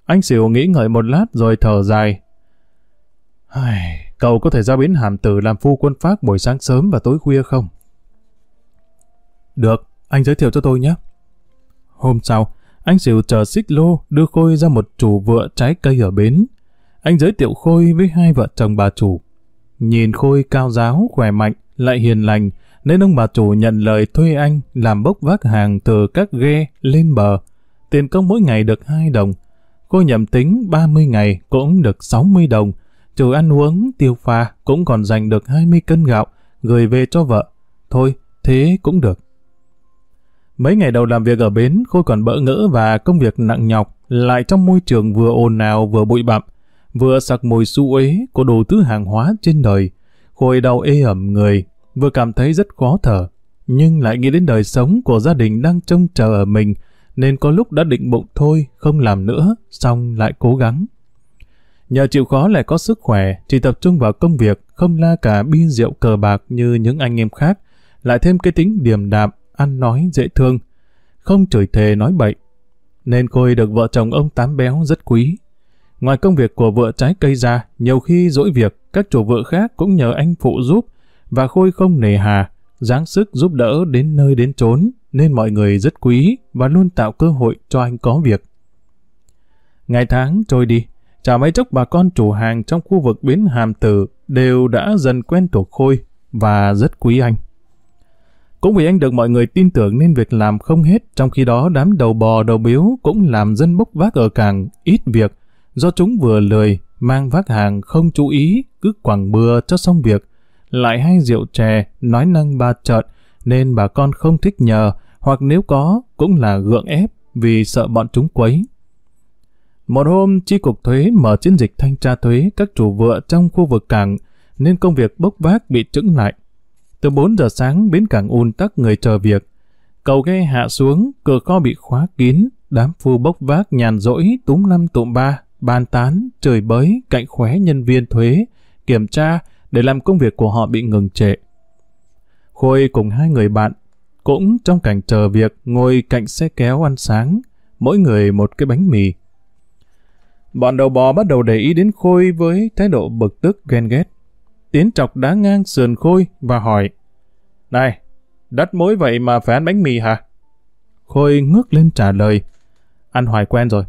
Anh xỉu nghĩ ngợi một lát rồi thở dài. Ai, cậu có thể ra bến hàm tử làm phu quân phát buổi sáng sớm và tối khuya không? Được, anh giới thiệu cho tôi nhé. Hôm sau, anh xỉu chờ xích lô đưa Khôi ra một chủ vựa trái cây ở bến. Anh giới thiệu Khôi với hai vợ chồng bà chủ. Nhìn Khôi cao giáo, khỏe mạnh, lại hiền lành, nên ông bà chủ nhận lời thuê anh làm bốc vác hàng từ các ghe lên bờ. Tiền công mỗi ngày được 2 đồng. Khôi nhầm tính 30 ngày cũng được 60 đồng. Trừ ăn uống, tiêu pha cũng còn dành được 20 cân gạo, gửi về cho vợ. Thôi, thế cũng được. Mấy ngày đầu làm việc ở bến, Khôi còn bỡ ngỡ và công việc nặng nhọc, lại trong môi trường vừa ồn ào vừa bụi bặm, vừa sặc mùi su uế của đồ thứ hàng hóa trên đời. Khôi đau ê ẩm người, vừa cảm thấy rất khó thở, nhưng lại nghĩ đến đời sống của gia đình đang trông chờ ở mình, nên có lúc đã định bụng thôi, không làm nữa, xong lại cố gắng. Nhờ chịu khó lại có sức khỏe, chỉ tập trung vào công việc, không la cả bia rượu cờ bạc như những anh em khác, lại thêm cái tính điềm đạm, ăn nói dễ thương, không chửi thề nói bậy. Nên Khôi được vợ chồng ông Tám Béo rất quý. Ngoài công việc của vợ trái cây ra, nhiều khi dỗi việc, các chủ vợ khác cũng nhờ anh phụ giúp, và Khôi không nề hà, dáng sức giúp đỡ đến nơi đến chốn, nên mọi người rất quý và luôn tạo cơ hội cho anh có việc. Ngày tháng trôi đi, chả mấy chốc bà con chủ hàng trong khu vực bến Hàm Tử đều đã dần quen thuộc Khôi và rất quý anh. Cũng vì anh được mọi người tin tưởng nên việc làm không hết, trong khi đó đám đầu bò đầu biếu cũng làm dân bốc vác ở càng ít việc, do chúng vừa lười, mang vác hàng không chú ý, cứ quẳng bừa cho xong việc. Lại hay rượu chè, nói năng ba trợn, nên bà con không thích nhờ, hoặc nếu có, cũng là gượng ép, vì sợ bọn chúng quấy. Một hôm, chi cục thuế mở chiến dịch thanh tra thuế các chủ vựa trong khu vực cảng, nên công việc bốc vác bị trứng lại. Từ 4 giờ sáng, bến cảng un tắc người chờ việc. Cầu ghe hạ xuống, cửa kho bị khóa kín, đám phu bốc vác nhàn rỗi, túm năm tụm ba, bàn tán, trời bới, cạnh khóe nhân viên thuế, kiểm tra để làm công việc của họ bị ngừng trệ. Khôi cùng hai người bạn cũng trong cảnh chờ việc ngồi cạnh xe kéo ăn sáng, mỗi người một cái bánh mì. Bọn đầu bò bắt đầu để ý đến Khôi với thái độ bực tức ghen ghét. Tiến chọc đá ngang sườn Khôi và hỏi Này, đất mối vậy mà phải ăn bánh mì hả? Khôi ngước lên trả lời Ăn hoài quen rồi.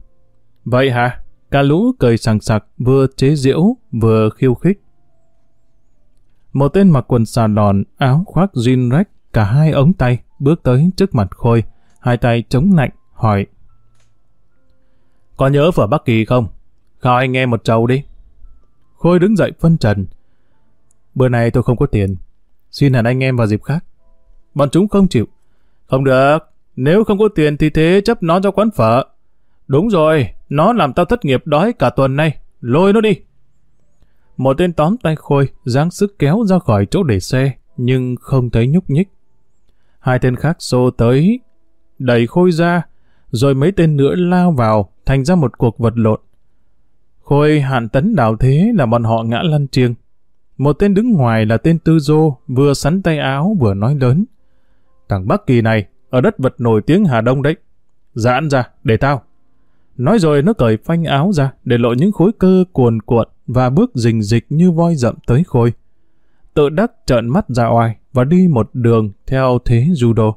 Vậy hả? Cả lũ cười sằng sặc, vừa chế giễu, vừa khiêu khích. Một tên mặc quần xà lòn, áo khoác jean rách, cả hai ống tay, bước tới trước mặt Khôi, hai tay chống lạnh, hỏi. Có nhớ phở Bắc Kỳ không? Khao anh nghe một trầu đi. Khôi đứng dậy phân trần. Bữa nay tôi không có tiền. Xin hẹn anh em vào dịp khác. Bọn chúng không chịu. Không được. Nếu không có tiền thì thế chấp nó cho quán phở. Đúng rồi, nó làm tao thất nghiệp đói cả tuần nay. Lôi nó đi. Một tên tóm tay Khôi, giáng sức kéo ra khỏi chỗ để xe, nhưng không thấy nhúc nhích. Hai tên khác xô tới, đẩy Khôi ra, rồi mấy tên nữa lao vào, thành ra một cuộc vật lộn. Khôi hạn tấn đào thế là bọn họ ngã lăn chiêng. Một tên đứng ngoài là tên Tư Dô, vừa sắn tay áo vừa nói lớn. Thằng Bắc Kỳ này, ở đất vật nổi tiếng Hà Đông đấy. Dạ Giãn ra, để tao. Nói rồi nó cởi phanh áo ra, để lộ những khối cơ cuồn cuộn và bước rình dịch như voi rậm tới Khôi. Tự đắc trợn mắt ra oai và đi một đường theo thế judo.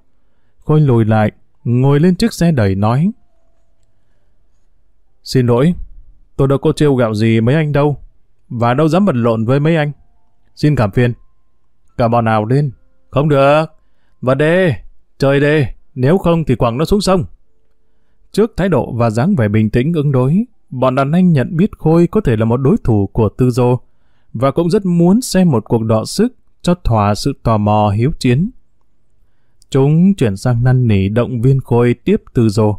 Khôi lùi lại, ngồi lên chiếc xe đẩy nói. Xin lỗi, tôi đâu có trêu gạo gì mấy anh đâu, và đâu dám bật lộn với mấy anh. Xin cảm phiền. Cả bọn nào lên? Không được. Vật đê, trời đê, nếu không thì quẳng nó xuống sông. Trước thái độ và dáng vẻ bình tĩnh ứng đối, bọn đàn anh nhận biết Khôi có thể là một đối thủ của Tư Dô, và cũng rất muốn xem một cuộc đọ sức cho thỏa sự tò mò hiếu chiến. Chúng chuyển sang năn nỉ động viên Khôi tiếp Tư Dô.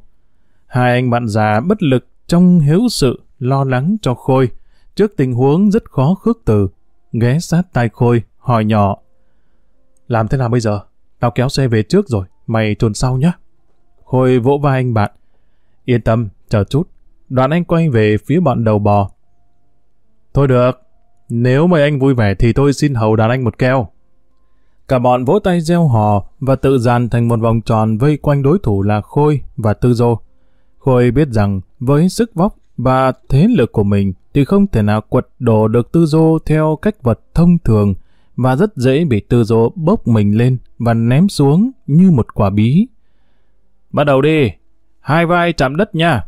Hai anh bạn già bất lực trong hiếu sự lo lắng cho Khôi trước tình huống rất khó khước từ ghé sát tai Khôi, hỏi nhỏ. Làm thế nào bây giờ? Tao kéo xe về trước rồi, mày tuần sau nhé. Khôi vỗ vai anh bạn. Yên tâm, chờ chút. Đoạn anh quay về phía bọn đầu bò. Thôi được, nếu mời anh vui vẻ thì tôi xin hầu đàn anh một keo. Cả bọn vỗ tay gieo hò và tự dàn thành một vòng tròn vây quanh đối thủ là Khôi và Tư Dô. Khôi biết rằng với sức vóc và thế lực của mình thì không thể nào quật đổ được tư dô theo cách vật thông thường và rất dễ bị tư dô bốc mình lên và ném xuống như một quả bí. Bắt đầu đi, hai vai chạm đất nha.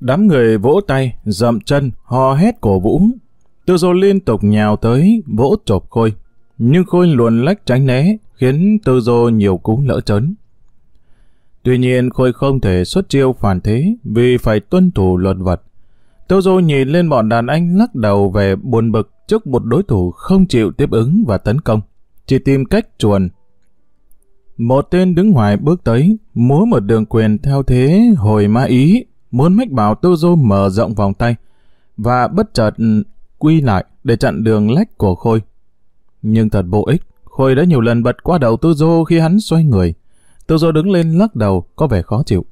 Đám người vỗ tay, dậm chân, hò hét cổ vũ. Tư dô liên tục nhào tới, vỗ chộp khôi. Nhưng khôi luồn lách tránh né, khiến tư dô nhiều cú lỡ trấn Tuy nhiên Khôi không thể xuất chiêu phản thế vì phải tuân thủ luật vật. Tozo nhìn lên bọn đàn anh lắc đầu về buồn bực trước một đối thủ không chịu tiếp ứng và tấn công, chỉ tìm cách chuồn. Một tên đứng ngoài bước tới, múa một đường quyền theo thế hồi ma ý, muốn mách bảo Tozo mở rộng vòng tay, và bất chợt ừ, quy lại để chặn đường lách của Khôi. Nhưng thật vô ích, Khôi đã nhiều lần bật qua đầu Tozo khi hắn xoay người. Tozo đứng lên lắc đầu, có vẻ khó chịu.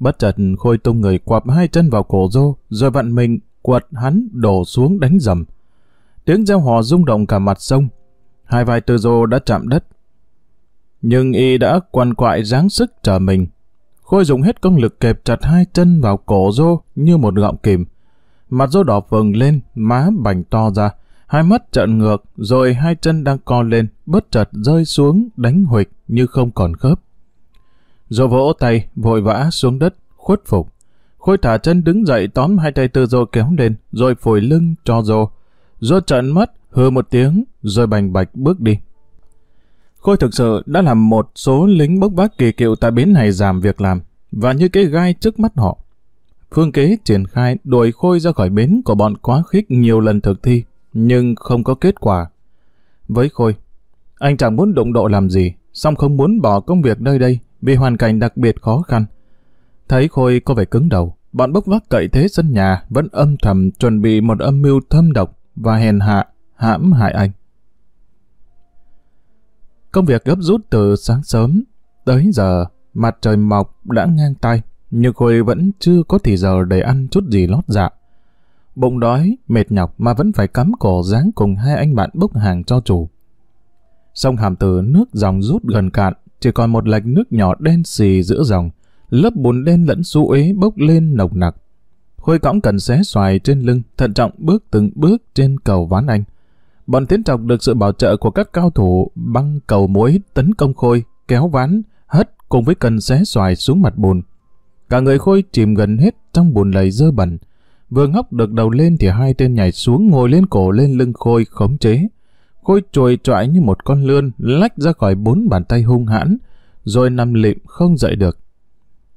Bất chợt Khôi tung người quặp hai chân vào cổ Dô, rồi vặn mình quật hắn đổ xuống đánh dầm. Tiếng gieo hò rung động cả mặt sông. Hai vai tư Dô đã chạm đất. Nhưng y đã quằn quại dáng sức trở mình. Khôi dùng hết công lực kẹp chặt hai chân vào cổ Dô như một gọng kìm. Mặt Dô đỏ phừng lên, má bành to ra, hai mắt trợn ngược, rồi hai chân đang co lên, bất chợt rơi xuống, đánh huịch như không còn khớp. Dô vỗ tay, vội vã xuống đất, khuất phục. Khôi thả chân đứng dậy tóm hai tay tư dô kéo lên, rồi phổi lưng cho dô. Dô trận mất, hừ một tiếng, rồi bành bạch bước đi. Khôi thực sự đã làm một số lính bốc vác kỳ cựu tại bến này giảm việc làm, và như cái gai trước mắt họ. Phương kế triển khai đuổi Khôi ra khỏi bến của bọn quá khích nhiều lần thực thi, nhưng không có kết quả. Với Khôi, anh chẳng muốn đụng độ làm gì, song không muốn bỏ công việc nơi đây vì hoàn cảnh đặc biệt khó khăn. Thấy Khôi có vẻ cứng đầu, bọn bốc vác cậy thế sân nhà vẫn âm thầm chuẩn bị một âm mưu thâm độc và hèn hạ, hãm hại anh. Công việc gấp rút từ sáng sớm, tới giờ mặt trời mọc đã ngang tay, nhưng Khôi vẫn chưa có thì giờ để ăn chút gì lót dạ. Bụng đói, mệt nhọc mà vẫn phải cắm cổ dáng cùng hai anh bạn bốc hàng cho chủ. Sông Hàm Từ nước dòng rút gần cạn, chỉ còn một lạch nước nhỏ đen xì giữa dòng, lớp bùn đen lẫn xu ế bốc lên nồng nặc. Khôi cõng cần xé xoài trên lưng, thận trọng bước từng bước trên cầu ván anh. Bọn tiến trọc được sự bảo trợ của các cao thủ băng cầu muối tấn công Khôi, kéo ván, hất cùng với cần xé xoài xuống mặt bùn. Cả người Khôi chìm gần hết trong bùn lầy dơ bẩn. Vừa ngóc được đầu lên thì hai tên nhảy xuống ngồi lên cổ lên lưng Khôi khống chế. Khôi trồi trọi như một con lươn, lách ra khỏi bốn bàn tay hung hãn, rồi nằm lịm không dậy được.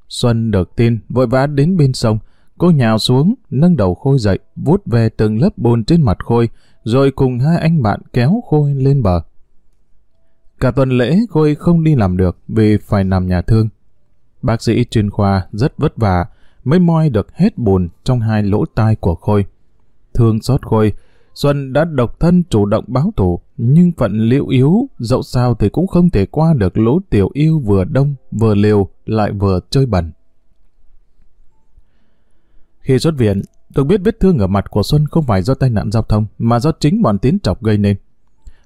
Xuân được tin, vội vã đến bên sông, cô nhào xuống, nâng đầu Khôi dậy, vuốt về từng lớp bùn trên mặt Khôi, rồi cùng hai anh bạn kéo Khôi lên bờ. Cả tuần lễ Khôi không đi làm được vì phải nằm nhà thương. Bác sĩ chuyên khoa rất vất vả mới moi được hết bùn trong hai lỗ tai của Khôi. Thương xót Khôi, Xuân đã độc thân chủ động báo thù, nhưng phận liễu yếu, dẫu sao thì cũng không thể qua được lũ tiểu yêu vừa đông, vừa liều, lại vừa chơi bẩn. Khi xuất viện, tôi biết vết thương ở mặt của Xuân không phải do tai nạn giao thông, mà do chính bọn tiến trọc gây nên.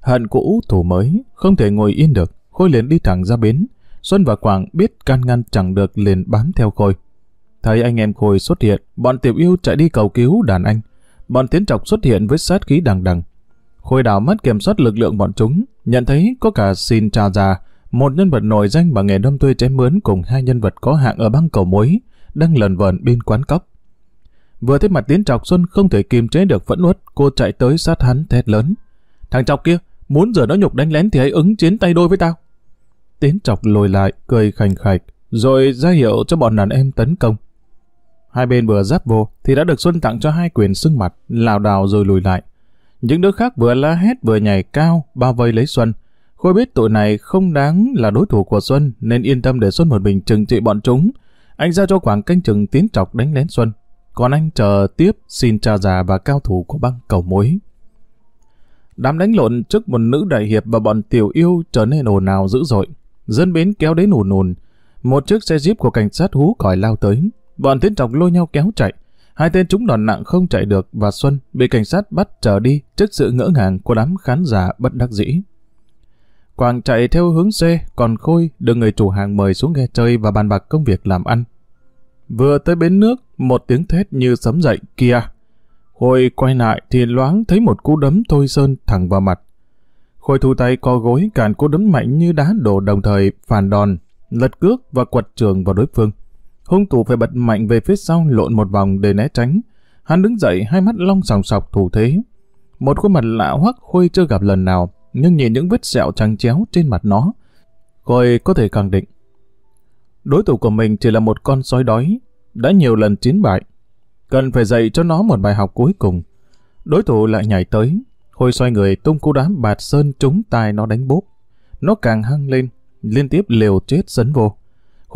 Hận cũ thủ mới, không thể ngồi yên được, Khôi liền đi thẳng ra bến. Xuân và Quảng biết can ngăn chẳng được liền bám theo Khôi. Thấy anh em Khôi xuất hiện, bọn tiểu yêu chạy đi cầu cứu đàn anh. Bọn tiến trọc xuất hiện với sát khí đằng đằng. Khôi đảo mất kiểm soát lực lượng bọn chúng, nhận thấy có cả xin trà già, một nhân vật nổi danh bằng nghề đâm thuê chém mướn cùng hai nhân vật có hạng ở băng cầu muối, đang lần vờn bên quán cốc. Vừa thấy mặt tiến trọc Xuân không thể kiềm chế được phẫn uất, cô chạy tới sát hắn thét lớn. Thằng trọc kia, muốn rửa nó nhục đánh lén thì hãy ứng chiến tay đôi với tao. Tiến trọc lùi lại, cười khành khạch, rồi ra hiệu cho bọn đàn em tấn công. Hai bên vừa giáp vô thì đã được Xuân tặng cho hai quyền sưng mặt, lảo đảo rồi lùi lại. Những đứa khác vừa la hét vừa nhảy cao, bao vây lấy Xuân. Khôi biết tụi này không đáng là đối thủ của Xuân nên yên tâm để Xuân một mình trừng trị bọn chúng. Anh ra cho Quảng canh chừng tiến chọc đánh lén Xuân. Còn anh chờ tiếp xin cha già và cao thủ của băng cầu mối. Đám đánh lộn trước một nữ đại hiệp và bọn tiểu yêu trở nên ồn ào dữ dội. Dân bến kéo đến ùn ùn. Một chiếc xe jeep của cảnh sát hú còi lao tới. Bọn tiến trọng lôi nhau kéo chạy. Hai tên chúng đòn nặng không chạy được và Xuân bị cảnh sát bắt trở đi trước sự ngỡ ngàng của đám khán giả bất đắc dĩ. Quảng chạy theo hướng xe, còn Khôi được người chủ hàng mời xuống ghe chơi và bàn bạc công việc làm ăn. Vừa tới bến nước, một tiếng thét như sấm dậy kia. Khôi quay lại thì loáng thấy một cú đấm thôi sơn thẳng vào mặt. Khôi thu tay co gối càn cú đấm mạnh như đá đổ đồng thời phản đòn, lật cước và quật trường vào đối phương. Hung thủ phải bật mạnh về phía sau lộn một vòng để né tránh. Hắn đứng dậy hai mắt long sòng sọc thủ thế. Một khuôn mặt lạ hoắc Khôi chưa gặp lần nào, nhưng nhìn những vết sẹo trắng chéo trên mặt nó. Khôi có thể khẳng định. Đối thủ của mình chỉ là một con sói đói, đã nhiều lần chiến bại. Cần phải dạy cho nó một bài học cuối cùng. Đối thủ lại nhảy tới, Khôi xoay người tung cú đá bạt sơn trúng tai nó đánh bốp. Nó càng hăng lên, liên tiếp liều chết sấn vô.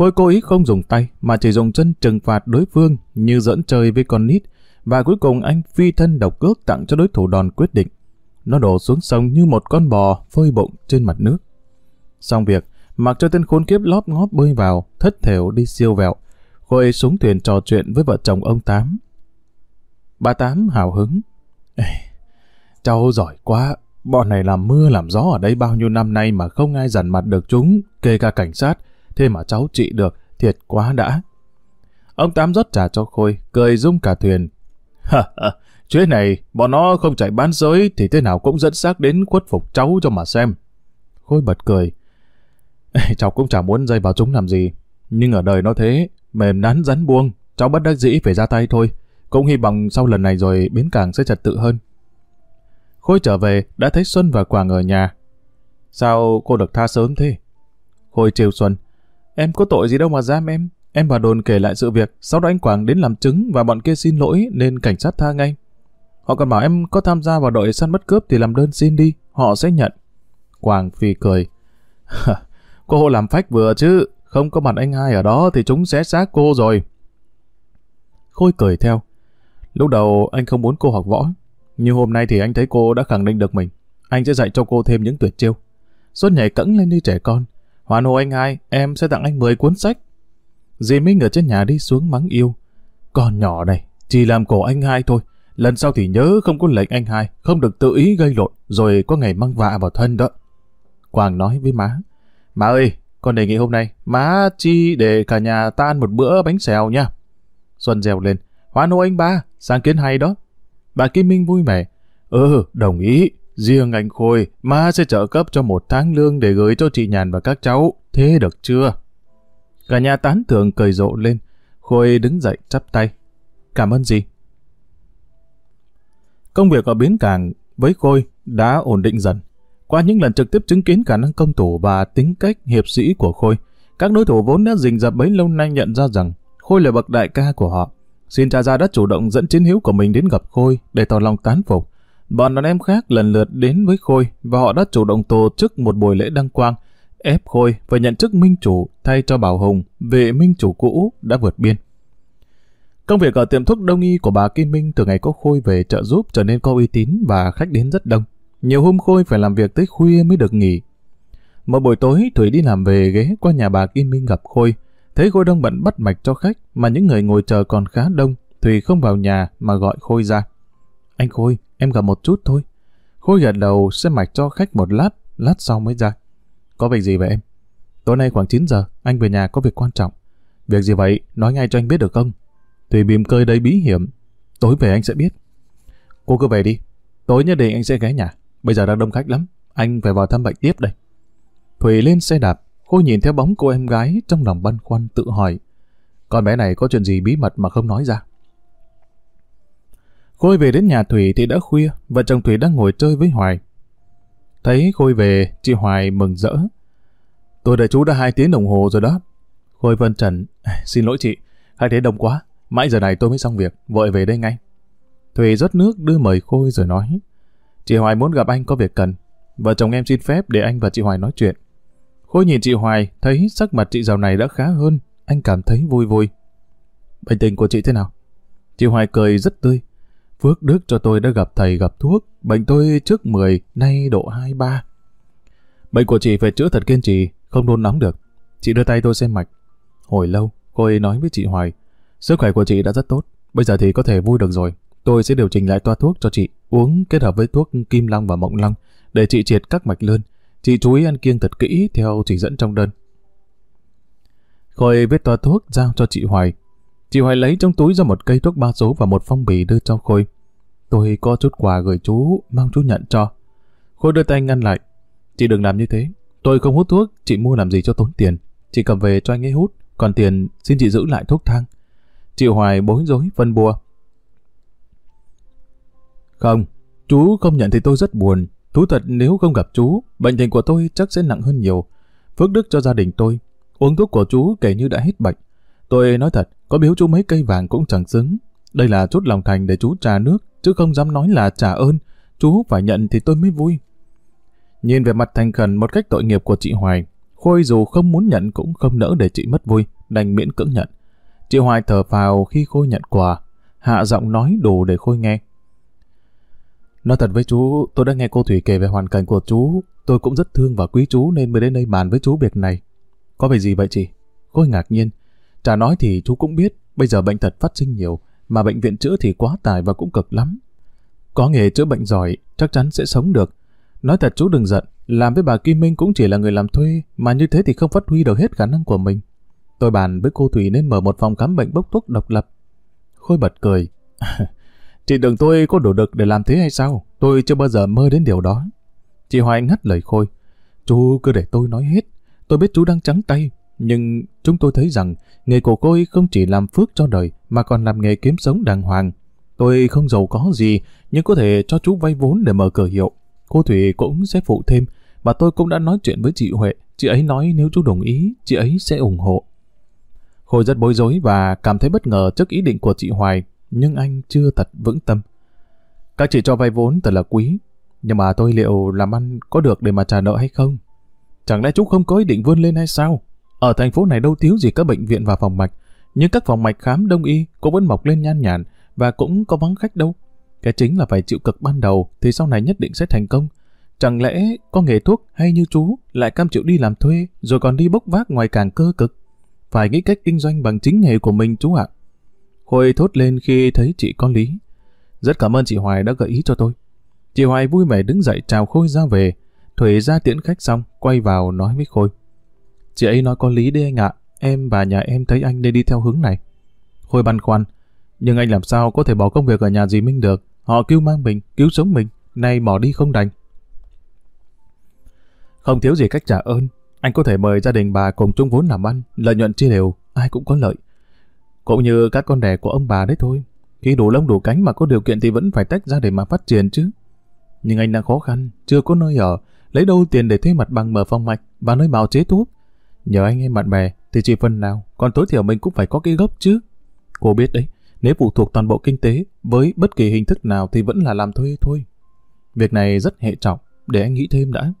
Khôi cố ý không dùng tay mà chỉ dùng chân trừng phạt đối phương như dẫn chơi với con nít và cuối cùng anh phi thân độc cước tặng cho đối thủ đòn quyết định. Nó đổ xuống sông như một con bò phơi bụng trên mặt nước. Xong việc, mặc cho tên khốn kiếp lóp ngóp bơi vào, thất thểu đi siêu vẹo. Khôi xuống thuyền trò chuyện với vợ chồng ông Tám. Bà Tám hào hứng. Ê, cháu giỏi quá, bọn này làm mưa làm gió ở đây bao nhiêu năm nay mà không ai dằn mặt được chúng, kể cả cảnh sát thế mà cháu trị được, thiệt quá đã. Ông Tám rót trà cho Khôi, cười rung cả thuyền. Chuyện này, bọn nó không chạy bán giới thì thế nào cũng dẫn xác đến khuất phục cháu cho mà xem. Khôi bật cười. cháu cũng chả muốn dây vào chúng làm gì. Nhưng ở đời nó thế, mềm nắn rắn buông, cháu bất đắc dĩ phải ra tay thôi. Cũng hy vọng sau lần này rồi bến cảng sẽ trật tự hơn. Khôi trở về, đã thấy Xuân và Quảng ở nhà. Sao cô được tha sớm thế? Khôi trêu Xuân. Em có tội gì đâu mà giam em. Em và đồn kể lại sự việc, sau đó anh Quảng đến làm chứng và bọn kia xin lỗi nên cảnh sát tha ngay. Họ còn bảo em có tham gia vào đội săn bắt cướp thì làm đơn xin đi, họ sẽ nhận. Quảng phì cười. cô làm phách vừa chứ, không có mặt anh hai ở đó thì chúng sẽ xác cô rồi. Khôi cười theo. Lúc đầu anh không muốn cô học võ, nhưng hôm nay thì anh thấy cô đã khẳng định được mình. Anh sẽ dạy cho cô thêm những tuyệt chiêu. Xuân nhảy cẫng lên như trẻ con. Hoàn hồ anh hai, em sẽ tặng anh 10 cuốn sách. Dì Minh ở trên nhà đi xuống mắng yêu. Con nhỏ này, chỉ làm cổ anh hai thôi. Lần sau thì nhớ không có lệnh anh hai, không được tự ý gây lộn, rồi có ngày mang vạ vào thân đó. Quang nói với má. Má ơi, con đề nghị hôm nay, má chi để cả nhà ta ăn một bữa bánh xèo nha. Xuân dèo lên. Hoan hô anh ba, sáng kiến hay đó. Bà Kim Minh vui vẻ. Ừ, đồng ý, Riêng anh Khôi, má sẽ trợ cấp cho một tháng lương để gửi cho chị Nhàn và các cháu. Thế được chưa? Cả nhà tán thưởng cười rộ lên. Khôi đứng dậy chắp tay. Cảm ơn gì? Công việc ở bến cảng với Khôi đã ổn định dần. Qua những lần trực tiếp chứng kiến khả năng công thủ và tính cách hiệp sĩ của Khôi, các đối thủ vốn đã rình rập bấy lâu nay nhận ra rằng Khôi là bậc đại ca của họ. Xin cha gia đã chủ động dẫn chiến hữu của mình đến gặp Khôi để tỏ lòng tán phục. Bọn đàn em khác lần lượt đến với Khôi và họ đã chủ động tổ chức một buổi lễ đăng quang ép Khôi phải nhận chức minh chủ thay cho Bảo Hùng về minh chủ cũ đã vượt biên. Công việc ở tiệm thuốc đông y của bà Kim Minh từ ngày có Khôi về trợ giúp trở nên có uy tín và khách đến rất đông. Nhiều hôm Khôi phải làm việc tới khuya mới được nghỉ. Một buổi tối Thủy đi làm về ghé qua nhà bà Kim Minh gặp Khôi. Thấy Khôi đang bận bắt mạch cho khách mà những người ngồi chờ còn khá đông. Thủy không vào nhà mà gọi Khôi ra. Anh Khôi, em gặp một chút thôi. Khôi gật đầu sẽ mạch cho khách một lát, lát sau mới ra. Có việc gì vậy em? Tối nay khoảng 9 giờ, anh về nhà có việc quan trọng. Việc gì vậy? Nói ngay cho anh biết được không? Thủy bìm cơi đầy bí hiểm. Tối về anh sẽ biết. Cô cứ về đi. Tối nhất định anh sẽ ghé nhà. Bây giờ đang đông khách lắm. Anh phải vào thăm bệnh tiếp đây. Thủy lên xe đạp. Khôi nhìn theo bóng cô em gái trong lòng băn khoăn tự hỏi. Con bé này có chuyện gì bí mật mà không nói ra? Khôi về đến nhà Thủy thì đã khuya, vợ chồng Thủy đang ngồi chơi với Hoài. Thấy Khôi về, chị Hoài mừng rỡ. Tôi đợi chú đã hai tiếng đồng hồ rồi đó. Khôi vân trần, xin lỗi chị, hai thế đông quá, mãi giờ này tôi mới xong việc, vội về đây ngay. Thủy rót nước đưa mời Khôi rồi nói. Chị Hoài muốn gặp anh có việc cần. Vợ chồng em xin phép để anh và chị Hoài nói chuyện. Khôi nhìn chị Hoài, thấy sắc mặt chị giàu này đã khá hơn, anh cảm thấy vui vui. Bệnh tình của chị thế nào? Chị Hoài cười rất tươi. Phước đức cho tôi đã gặp thầy gặp thuốc, bệnh tôi trước 10, nay độ 23. Bệnh của chị phải chữa thật kiên trì, không đôn nóng được. Chị đưa tay tôi xem mạch. Hồi lâu, cô ấy nói với chị Hoài, sức khỏe của chị đã rất tốt, bây giờ thì có thể vui được rồi. Tôi sẽ điều chỉnh lại toa thuốc cho chị, uống kết hợp với thuốc kim long và mộng long, để chị triệt các mạch lươn. Chị chú ý ăn kiêng thật kỹ theo chỉ dẫn trong đơn. Khôi viết toa thuốc giao cho chị Hoài. Chị Hoài lấy trong túi ra một cây thuốc ba số và một phong bì đưa cho Khôi. Tôi có chút quà gửi chú, mong chú nhận cho. Khôi đưa tay ngăn lại. Chị đừng làm như thế. Tôi không hút thuốc, chị mua làm gì cho tốn tiền. Chị cầm về cho anh ấy hút, còn tiền xin chị giữ lại thuốc thang. Chị Hoài bối rối, phân bua. Không, chú không nhận thì tôi rất buồn. Thú thật nếu không gặp chú, bệnh tình của tôi chắc sẽ nặng hơn nhiều. Phước đức cho gia đình tôi. Uống thuốc của chú kể như đã hết bệnh. Tôi nói thật, có biếu chú mấy cây vàng cũng chẳng xứng. Đây là chút lòng thành để chú trà nước, chứ không dám nói là trả ơn. Chú phải nhận thì tôi mới vui. Nhìn về mặt thành khẩn một cách tội nghiệp của chị Hoài, Khôi dù không muốn nhận cũng không nỡ để chị mất vui, đành miễn cưỡng nhận. Chị Hoài thở vào khi Khôi nhận quà, hạ giọng nói đủ để Khôi nghe. Nói thật với chú, tôi đã nghe cô Thủy kể về hoàn cảnh của chú, tôi cũng rất thương và quý chú nên mới đến đây bàn với chú việc này. Có về gì vậy chị? Khôi ngạc nhiên. Chả nói thì chú cũng biết, bây giờ bệnh tật phát sinh nhiều, mà bệnh viện chữa thì quá tải và cũng cực lắm. Có nghề chữa bệnh giỏi, chắc chắn sẽ sống được. Nói thật chú đừng giận, làm với bà Kim Minh cũng chỉ là người làm thuê, mà như thế thì không phát huy được hết khả năng của mình. Tôi bàn với cô Thủy nên mở một phòng khám bệnh bốc thuốc độc lập. Khôi bật cười. Chị đừng tôi có đủ đực để làm thế hay sao? Tôi chưa bao giờ mơ đến điều đó. Chị Hoài ngắt lời Khôi. Chú cứ để tôi nói hết. Tôi biết chú đang trắng tay, nhưng chúng tôi thấy rằng nghề của cô ấy không chỉ làm phước cho đời mà còn làm nghề kiếm sống đàng hoàng. Tôi không giàu có gì, nhưng có thể cho chú vay vốn để mở cửa hiệu. Cô Thủy cũng sẽ phụ thêm, và tôi cũng đã nói chuyện với chị Huệ. Chị ấy nói nếu chú đồng ý, chị ấy sẽ ủng hộ. Khôi rất bối rối và cảm thấy bất ngờ trước ý định của chị Hoài, nhưng anh chưa thật vững tâm. Các chị cho vay vốn thật là quý, nhưng mà tôi liệu làm ăn có được để mà trả nợ hay không? Chẳng lẽ chú không có ý định vươn lên hay sao? Ở thành phố này đâu thiếu gì các bệnh viện và phòng mạch, nhưng các phòng mạch khám đông y cũng vẫn mọc lên nhan nhản và cũng có vắng khách đâu. Cái chính là phải chịu cực ban đầu thì sau này nhất định sẽ thành công. Chẳng lẽ có nghề thuốc hay như chú lại cam chịu đi làm thuê rồi còn đi bốc vác ngoài càng cơ cực? Phải nghĩ cách kinh doanh bằng chính nghề của mình chú ạ. Khôi thốt lên khi thấy chị có lý. Rất cảm ơn chị Hoài đã gợi ý cho tôi. Chị Hoài vui vẻ đứng dậy chào Khôi ra về. Thủy ra tiễn khách xong, quay vào nói với Khôi. Chị ấy nói có lý đấy anh ạ, em và nhà em thấy anh nên đi theo hướng này. Khôi băn khoăn, nhưng anh làm sao có thể bỏ công việc ở nhà dì Minh được, họ cứu mang mình, cứu sống mình, nay bỏ đi không đành. Không thiếu gì cách trả ơn, anh có thể mời gia đình bà cùng chung vốn làm ăn, lợi nhuận chia đều, ai cũng có lợi. Cũng như các con đẻ của ông bà đấy thôi. Khi đủ lông đủ cánh mà có điều kiện thì vẫn phải tách ra để mà phát triển chứ. Nhưng anh đang khó khăn, chưa có nơi ở, lấy đâu tiền để thuê mặt bằng mở phòng mạch và nơi bào chế thuốc. Nhờ anh em bạn bè thì chỉ phần nào, còn tối thiểu mình cũng phải có cái gốc chứ. Cô biết đấy, nếu phụ thuộc toàn bộ kinh tế với bất kỳ hình thức nào thì vẫn là làm thuê thôi. Việc này rất hệ trọng, để anh nghĩ thêm đã.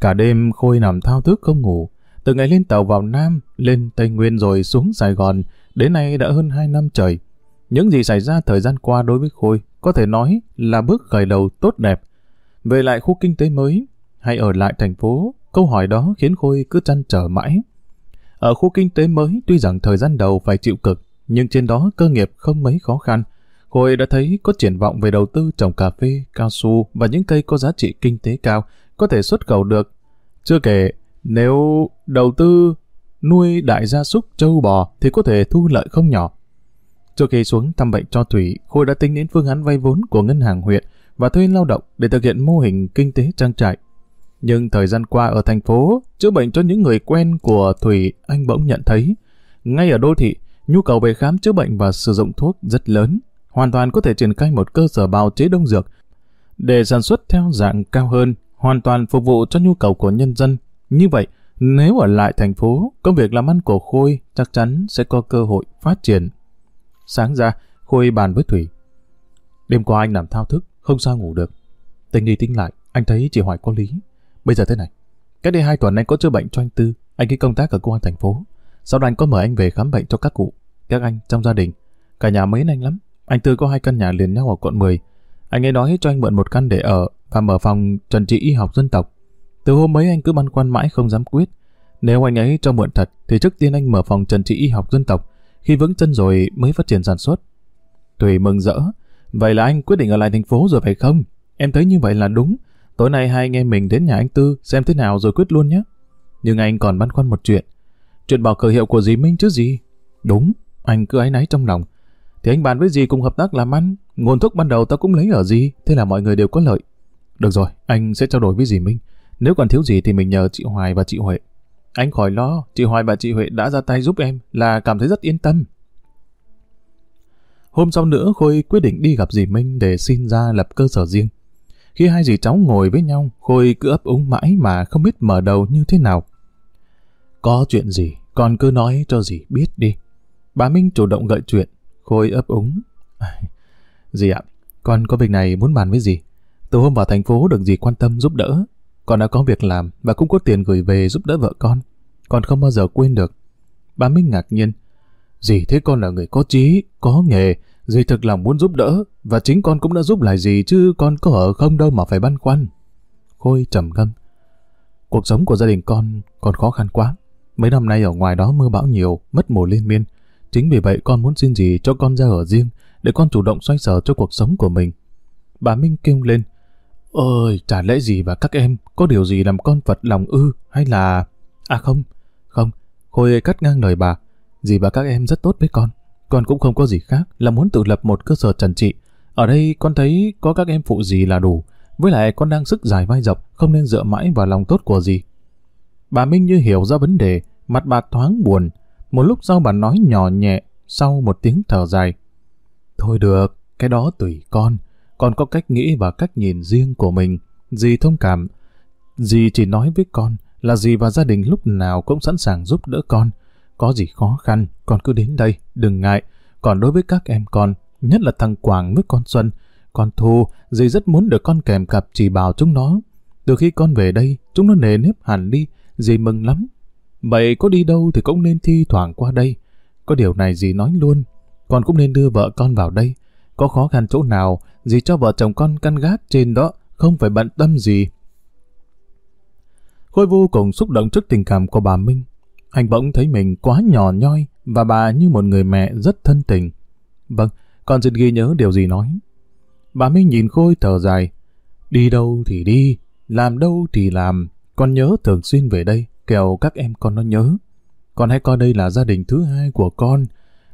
Cả đêm Khôi nằm thao thức không ngủ. Từ ngày lên tàu vào Nam, lên Tây Nguyên rồi xuống Sài Gòn, đến nay đã hơn 2 năm trời. Những gì xảy ra thời gian qua đối với Khôi có thể nói là bước khởi đầu tốt đẹp. Về lại khu kinh tế mới hay ở lại thành phố, câu hỏi đó khiến Khôi cứ chăn trở mãi. Ở khu kinh tế mới tuy rằng thời gian đầu phải chịu cực, nhưng trên đó cơ nghiệp không mấy khó khăn. Khôi đã thấy có triển vọng về đầu tư trồng cà phê, cao su và những cây có giá trị kinh tế cao, có thể xuất khẩu được. Chưa kể, nếu đầu tư nuôi đại gia súc trâu bò thì có thể thu lợi không nhỏ. Trước khi xuống thăm bệnh cho Thủy, Khôi đã tính đến phương án vay vốn của ngân hàng huyện và thuê lao động để thực hiện mô hình kinh tế trang trại. Nhưng thời gian qua ở thành phố, chữa bệnh cho những người quen của Thủy, anh bỗng nhận thấy, ngay ở đô thị, nhu cầu về khám chữa bệnh và sử dụng thuốc rất lớn, hoàn toàn có thể triển khai một cơ sở bào chế đông dược để sản xuất theo dạng cao hơn, hoàn toàn phục vụ cho nhu cầu của nhân dân. Như vậy, nếu ở lại thành phố, công việc làm ăn của Khôi chắc chắn sẽ có cơ hội phát triển. Sáng ra, Khôi bàn với Thủy. Đêm qua anh nằm thao thức, không sao ngủ được. Tình đi tính lại, anh thấy chị Hoài có lý. Bây giờ thế này, cách đây hai tuần anh có chữa bệnh cho anh Tư, anh đi công tác ở công an thành phố. Sau đó anh có mời anh về khám bệnh cho các cụ, các anh trong gia đình. Cả nhà mấy anh lắm. Anh Tư có hai căn nhà liền nhau ở quận 10. Anh ấy nói cho anh mượn một căn để ở và mở phòng trần trị y học dân tộc. Từ hôm ấy anh cứ băn khoăn mãi không dám quyết. Nếu anh ấy cho mượn thật thì trước tiên anh mở phòng trần trị y học dân tộc. Khi vững chân rồi mới phát triển sản xuất. Tùy mừng rỡ. Vậy là anh quyết định ở lại thành phố rồi phải không? Em thấy như vậy là đúng. Tối nay hai anh em mình đến nhà anh Tư xem thế nào rồi quyết luôn nhé. Nhưng anh còn băn khoăn một chuyện. Chuyện bỏ cờ hiệu của dì Minh chứ gì? Đúng, anh cứ áy náy trong lòng. Thì anh bàn với dì cùng hợp tác làm ăn. Nguồn thuốc ban đầu ta cũng lấy ở dì, thế là mọi người đều có lợi. Được rồi, anh sẽ trao đổi với dì Minh. Nếu còn thiếu gì thì mình nhờ chị Hoài và chị Huệ. Anh khỏi lo, chị Hoài và chị Huệ đã ra tay giúp em là cảm thấy rất yên tâm. Hôm sau nữa Khôi quyết định đi gặp dì Minh để xin ra lập cơ sở riêng. Khi hai dì cháu ngồi với nhau, Khôi cứ ấp úng mãi mà không biết mở đầu như thế nào. Có chuyện gì, con cứ nói cho dì biết đi. Bà Minh chủ động gợi chuyện, Khôi ấp úng. Dì ạ, con có việc này muốn bàn với dì. Từ hôm vào thành phố được dì quan tâm giúp đỡ. Con đã có việc làm và cũng có tiền gửi về giúp đỡ vợ con. Con không bao giờ quên được. Bà Minh ngạc nhiên. Dì thế con là người có trí, có nghề, dì thực lòng muốn giúp đỡ, và chính con cũng đã giúp lại dì chứ con có ở không đâu mà phải băn khoăn. Khôi trầm ngâm. Cuộc sống của gia đình con còn khó khăn quá. Mấy năm nay ở ngoài đó mưa bão nhiều, mất mùa liên miên. Chính vì vậy con muốn xin gì cho con ra ở riêng, để con chủ động xoay sở cho cuộc sống của mình. Bà Minh kêu lên, Ơi, chả lẽ gì và các em có điều gì làm con Phật lòng ư hay là... À không, không, Khôi cắt ngang lời bà. Dì và các em rất tốt với con. Con cũng không có gì khác là muốn tự lập một cơ sở trần trị. Ở đây con thấy có các em phụ gì là đủ. Với lại con đang sức dài vai dọc không nên dựa mãi vào lòng tốt của gì Bà Minh như hiểu ra vấn đề, mặt bà thoáng buồn. Một lúc sau bà nói nhỏ nhẹ, sau một tiếng thở dài. Thôi được, cái đó tùy con. Con có cách nghĩ và cách nhìn riêng của mình. Dì thông cảm. Dì chỉ nói với con là dì và gia đình lúc nào cũng sẵn sàng giúp đỡ con. Có gì khó khăn, con cứ đến đây, đừng ngại. Còn đối với các em con, nhất là thằng Quảng với con Xuân, con Thu, dì rất muốn được con kèm cặp chỉ bảo chúng nó. Từ khi con về đây, chúng nó nề nếp hẳn đi, dì mừng lắm. Vậy có đi đâu thì cũng nên thi thoảng qua đây. Có điều này dì nói luôn, con cũng nên đưa vợ con vào đây. Có khó khăn chỗ nào, dì cho vợ chồng con căn gác trên đó, không phải bận tâm gì. Khôi vô cùng xúc động trước tình cảm của bà Minh. Anh bỗng thấy mình quá nhỏ nhoi và bà như một người mẹ rất thân tình. Vâng, con xin ghi nhớ điều gì nói. Bà Minh nhìn Khôi thở dài. Đi đâu thì đi, làm đâu thì làm. Con nhớ thường xuyên về đây, kèo các em con nó nhớ. Con hãy coi đây là gia đình thứ hai của con.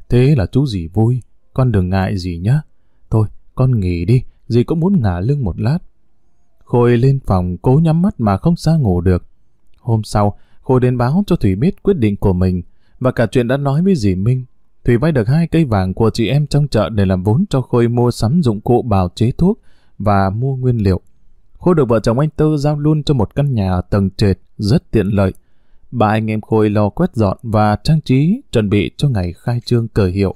Thế là chú gì vui, con đừng ngại gì nhá. Thôi, con nghỉ đi, dì cũng muốn ngả lưng một lát. Khôi lên phòng cố nhắm mắt mà không xa ngủ được. Hôm sau, Cô đến báo cho Thủy biết quyết định của mình và cả chuyện đã nói với dì Minh. Thủy vay được hai cây vàng của chị em trong chợ để làm vốn cho Khôi mua sắm dụng cụ bào chế thuốc và mua nguyên liệu. Khôi được vợ chồng anh Tư giao luôn cho một căn nhà ở tầng trệt rất tiện lợi. Ba anh em Khôi lo quét dọn và trang trí chuẩn bị cho ngày khai trương cờ hiệu.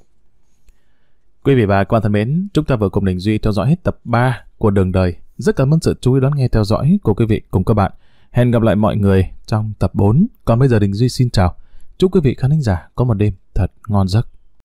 Quý vị và các bạn thân mến, chúng ta vừa cùng Đình Duy theo dõi hết tập 3 của Đường Đời. Rất cảm ơn sự chú ý đón nghe theo dõi của quý vị cùng các bạn. Hẹn gặp lại mọi người trong tập 4. Còn bây giờ Đình Duy xin chào. Chúc quý vị khán giả có một đêm thật ngon giấc.